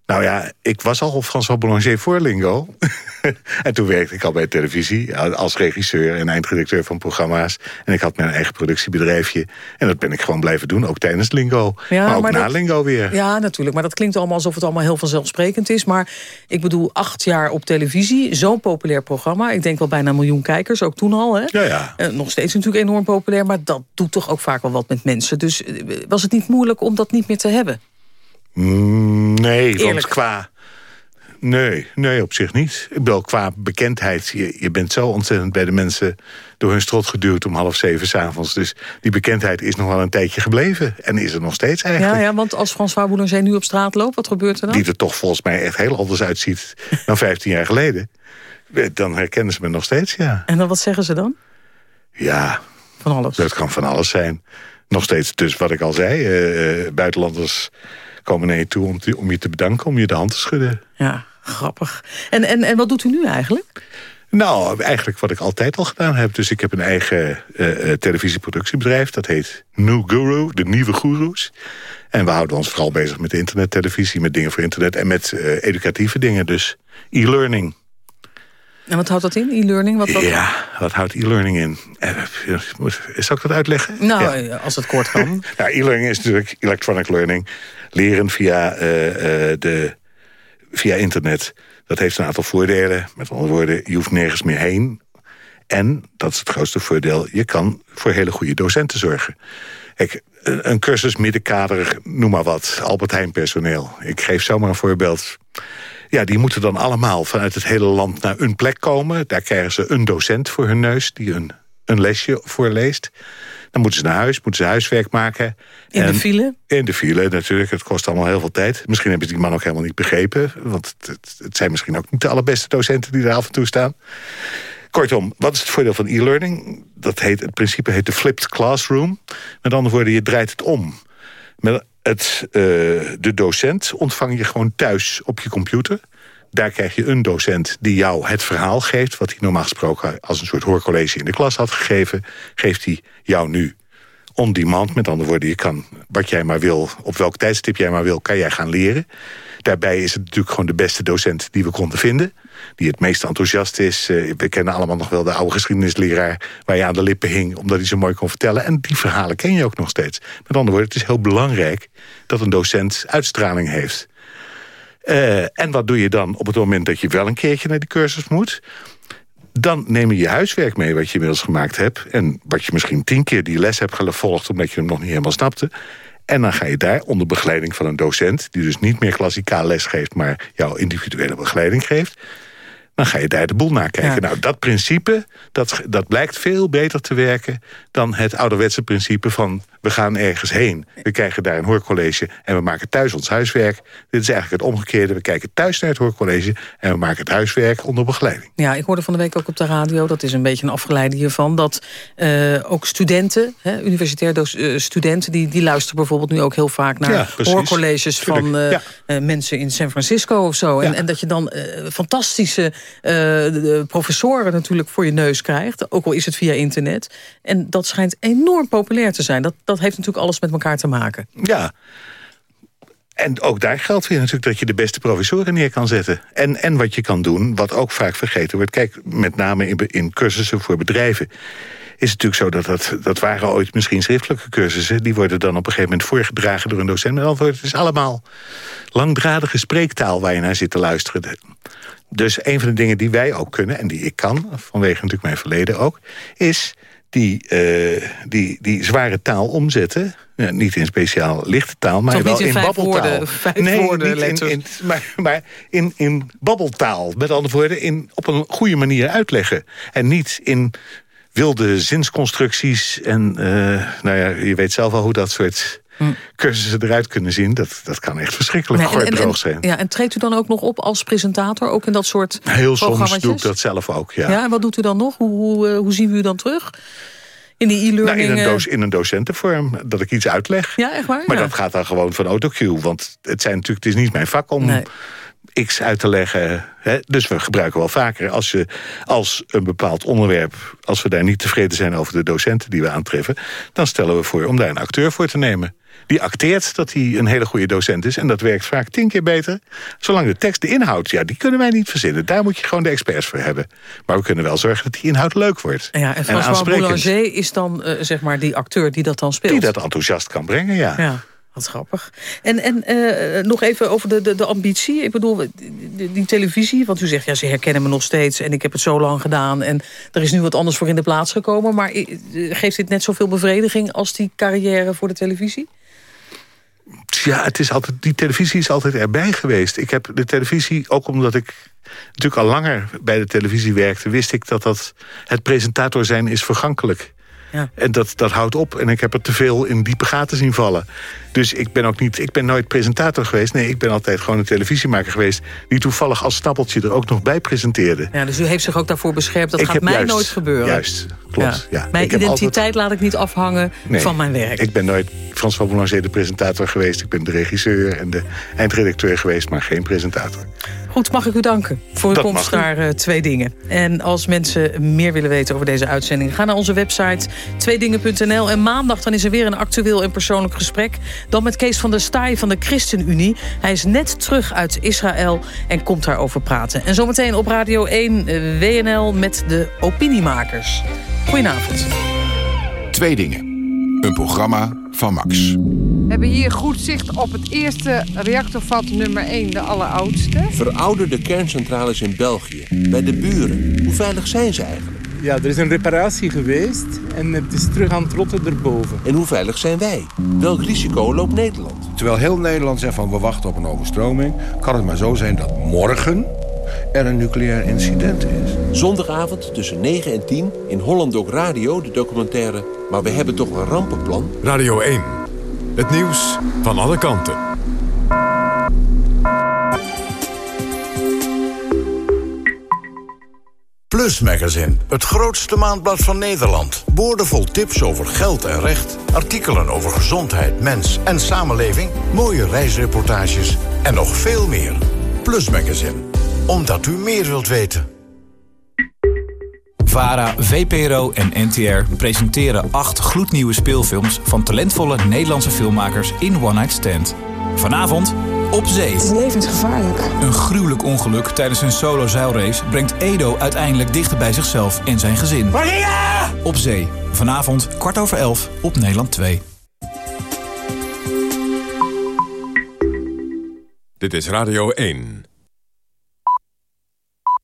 Nou ja, ik was al François Boulanger voor Lingo. en toen werkte ik al bij televisie als regisseur en eindredacteur van programma's. En ik had mijn eigen productiebedrijfje. En dat ben ik gewoon blijven doen, ook tijdens Lingo. Ja, maar ook maar na dat, Lingo weer. Ja, natuurlijk. Maar dat klinkt allemaal alsof het allemaal heel vanzelfsprekend is. Maar ik bedoel, acht jaar op televisie, zo'n populair programma. Ik denk wel bijna een miljoen kijkers, ook toen al. Hè? Ja, ja. Uh, nog steeds natuurlijk enorm populair, maar dat doet toch ook vaak wel wat met mensen. Dus uh, was het niet moeilijk om dat niet meer te hebben? Nee, Eerlijk. want qua... Nee, nee, op zich niet. Ik bedoel, qua bekendheid, je, je bent zo ontzettend bij de mensen... door hun strot geduwd om half zeven s'avonds. Dus die bekendheid is nog wel een tijdje gebleven. En is er nog steeds eigenlijk. Ja, ja want als François Boulanger nu op straat loopt, wat gebeurt er dan? Die er toch volgens mij echt heel anders uitziet dan 15 jaar geleden. Dan herkennen ze me nog steeds, ja. En dan wat zeggen ze dan? Ja, van alles. dat kan van alles zijn. Nog steeds dus wat ik al zei, uh, buitenlanders komen naar je toe om, te, om je te bedanken, om je de hand te schudden. Ja, grappig. En, en, en wat doet u nu eigenlijk? Nou, eigenlijk wat ik altijd al gedaan heb. Dus ik heb een eigen uh, televisieproductiebedrijf. Dat heet New Guru, de nieuwe goeroes. En we houden ons vooral bezig met internettelevisie, met dingen voor internet... en met uh, educatieve dingen, dus e-learning. En wat houdt dat in, e-learning? Wat, wat... Ja, wat houdt e-learning in? Zal ik dat uitleggen? Nou, ja. als het kort kan. ja, e-learning is natuurlijk electronic learning. Leren via, uh, uh, de, via internet. Dat heeft een aantal voordelen. Met andere woorden, je hoeft nergens meer heen. En, dat is het grootste voordeel... je kan voor hele goede docenten zorgen. Kijk, een, een cursus middenkader, noem maar wat. Albert Heijn personeel. Ik geef zomaar een voorbeeld... Ja, die moeten dan allemaal vanuit het hele land naar een plek komen. Daar krijgen ze een docent voor hun neus die een, een lesje voorleest. Dan moeten ze naar huis, moeten ze huiswerk maken. In en de file? In de file natuurlijk. Het kost allemaal heel veel tijd. Misschien hebben ze die man ook helemaal niet begrepen. Want het, het zijn misschien ook niet de allerbeste docenten die er af en toe staan. Kortom, wat is het voordeel van e-learning? Dat heet, het principe heet de flipped classroom. Met andere woorden, je draait het om. Met het, uh, de docent ontvang je gewoon thuis op je computer. Daar krijg je een docent die jou het verhaal geeft... wat hij normaal gesproken als een soort hoorcollege in de klas had gegeven... geeft hij jou nu on demand. Met andere woorden, je kan wat jij maar wil... op welk tijdstip jij maar wil, kan jij gaan leren. Daarbij is het natuurlijk gewoon de beste docent die we konden vinden. Die het meest enthousiast is. Uh, we kennen allemaal nog wel de oude geschiedenisleraar... waar je aan de lippen hing, omdat hij zo mooi kon vertellen. En die verhalen ken je ook nog steeds. Met andere woorden, het is heel belangrijk... dat een docent uitstraling heeft. Uh, en wat doe je dan op het moment dat je wel een keertje naar de cursus moet? Dan neem je je huiswerk mee wat je inmiddels gemaakt hebt... en wat je misschien tien keer die les hebt gevolgd... omdat je hem nog niet helemaal snapte... En dan ga je daar onder begeleiding van een docent... die dus niet meer klassikaal les geeft... maar jouw individuele begeleiding geeft dan ga je daar de boel naar kijken. Nou, dat principe, dat, dat blijkt veel beter te werken... dan het ouderwetse principe van we gaan ergens heen. We krijgen daar een hoorcollege en we maken thuis ons huiswerk. Dit is eigenlijk het omgekeerde. We kijken thuis naar het hoorcollege en we maken het huiswerk onder begeleiding. Ja, ik hoorde van de week ook op de radio, dat is een beetje een afgeleide hiervan... dat uh, ook studenten, hè, universitair uh, studenten... Die, die luisteren bijvoorbeeld nu ook heel vaak naar ja, hoorcolleges... van uh, ja. mensen in San Francisco of zo. En, en dat je dan fantastische professoren natuurlijk voor je neus krijgt. Ook al is het via internet. En dat schijnt enorm populair te zijn. Dat, dat heeft natuurlijk alles met elkaar te maken. Ja, en ook daar geldt weer natuurlijk dat je de beste professoren neer kan zetten. En, en wat je kan doen, wat ook vaak vergeten wordt... kijk, met name in, in cursussen voor bedrijven... is het natuurlijk zo dat, dat dat waren ooit misschien schriftelijke cursussen... die worden dan op een gegeven moment voorgedragen door een docent. Maar antwoord, het is allemaal langdradige spreektaal waar je naar zit te luisteren. Dus een van de dingen die wij ook kunnen, en die ik kan... vanwege natuurlijk mijn verleden ook, is die, uh, die, die zware taal omzetten. Ja, niet in speciaal lichte taal, maar wel in, babbeltaal. Woorden, vijf nee, woorden, niet in, in, maar, maar in, in babbeltaal. Met andere woorden, in, op een goede manier uitleggen. En niet in wilde zinsconstructies. En uh, nou ja, je weet zelf al hoe dat soort hm. cursussen eruit kunnen zien. Dat, dat kan echt verschrikkelijk nee, droog zijn. Ja, en treedt u dan ook nog op als presentator? Ook in dat soort Heel soms doe ik dat zelf ook, ja. Ja, en wat doet u dan nog? Hoe, hoe, hoe zien we u dan terug? In die e-learning? Nou, in, een in een docentenvorm, dat ik iets uitleg. Ja, echt waar? Maar dat gaat dan gewoon van autocue. Want het, zijn natuurlijk, het is niet mijn vak om... Nee. X uit te leggen. Hè? Dus we gebruiken wel vaker als, je, als een bepaald onderwerp... als we daar niet tevreden zijn over de docenten die we aantreffen... dan stellen we voor om daar een acteur voor te nemen die acteert dat hij een hele goede docent is. En dat werkt vaak tien keer beter. Zolang de tekst, de inhoud, ja, die kunnen wij niet verzinnen. Daar moet je gewoon de experts voor hebben. Maar we kunnen wel zorgen dat die inhoud leuk wordt. Ja, en François Boulanger is dan uh, zeg maar die acteur die dat dan speelt. Die dat enthousiast kan brengen, ja. ja. Wat grappig. En, en uh, nog even over de, de, de ambitie. Ik bedoel, die, die, televisie. Want u zegt, ja, ze herkennen me nog steeds. En ik heb het zo lang gedaan. En er is nu wat anders voor in de plaats gekomen. Maar geeft dit net zoveel bevrediging als die carrière voor de televisie? Ja, het is altijd, die televisie is altijd erbij geweest. Ik heb de televisie, ook omdat ik natuurlijk al langer bij de televisie werkte... wist ik dat, dat het presentator zijn is vergankelijk. Ja. En dat, dat houdt op. En ik heb er te veel in diepe gaten zien vallen. Dus ik ben ook niet, ik ben nooit presentator geweest. Nee, ik ben altijd gewoon een televisiemaker geweest... die toevallig als stapeltje er ook nog bij presenteerde. Ja, dus u heeft zich ook daarvoor beschermd. Dat gaat mij nooit gebeuren. Juist, klopt. Ja. Mijn identiteit laat ik niet afhangen van mijn werk. Ik ben nooit François Boulanger de presentator geweest. Ik ben de regisseur en de eindredacteur geweest... maar geen presentator. Goed, mag ik u danken voor uw komst naar uh, Twee Dingen. En als mensen meer willen weten over deze uitzending... ga naar onze website tweedingen.nl. En maandag dan is er weer een actueel en persoonlijk gesprek. Dan met Kees van der Staaij van de ChristenUnie. Hij is net terug uit Israël en komt daarover praten. En zometeen op Radio 1 uh, WNL met de opiniemakers. Goedenavond. Twee Dingen. Een programma van Max. We hebben hier goed zicht op het eerste reactorvat nummer 1, de alleroudste. Verouderde kerncentrales in België, bij de buren. Hoe veilig zijn ze eigenlijk? Ja, er is een reparatie geweest en het is terug aan het rotten erboven. En hoe veilig zijn wij? Welk risico loopt Nederland? Terwijl heel Nederland zegt van we wachten op een overstroming... kan het maar zo zijn dat morgen er een nucleair incident is. Zondagavond tussen 9 en 10 in Holland ook Radio, de documentaire... Maar we hebben toch een rampenplan? Radio 1. Het nieuws van alle kanten. Plus Magazine, het grootste maandblad van Nederland. Boordevol tips over geld en recht. Artikelen over gezondheid, mens en samenleving. Mooie reisreportages en nog veel meer. Plus Magazine, omdat u meer wilt weten. VARA, VPRO en NTR presenteren acht gloednieuwe speelfilms... van talentvolle Nederlandse filmmakers in One Night Stand. Vanavond op zee. Het is levensgevaarlijk. Een gruwelijk ongeluk tijdens een solo-zeilrace... brengt Edo uiteindelijk dichter bij zichzelf en zijn gezin. Maria! Op zee. Vanavond kwart over elf op Nederland 2. Dit is Radio 1.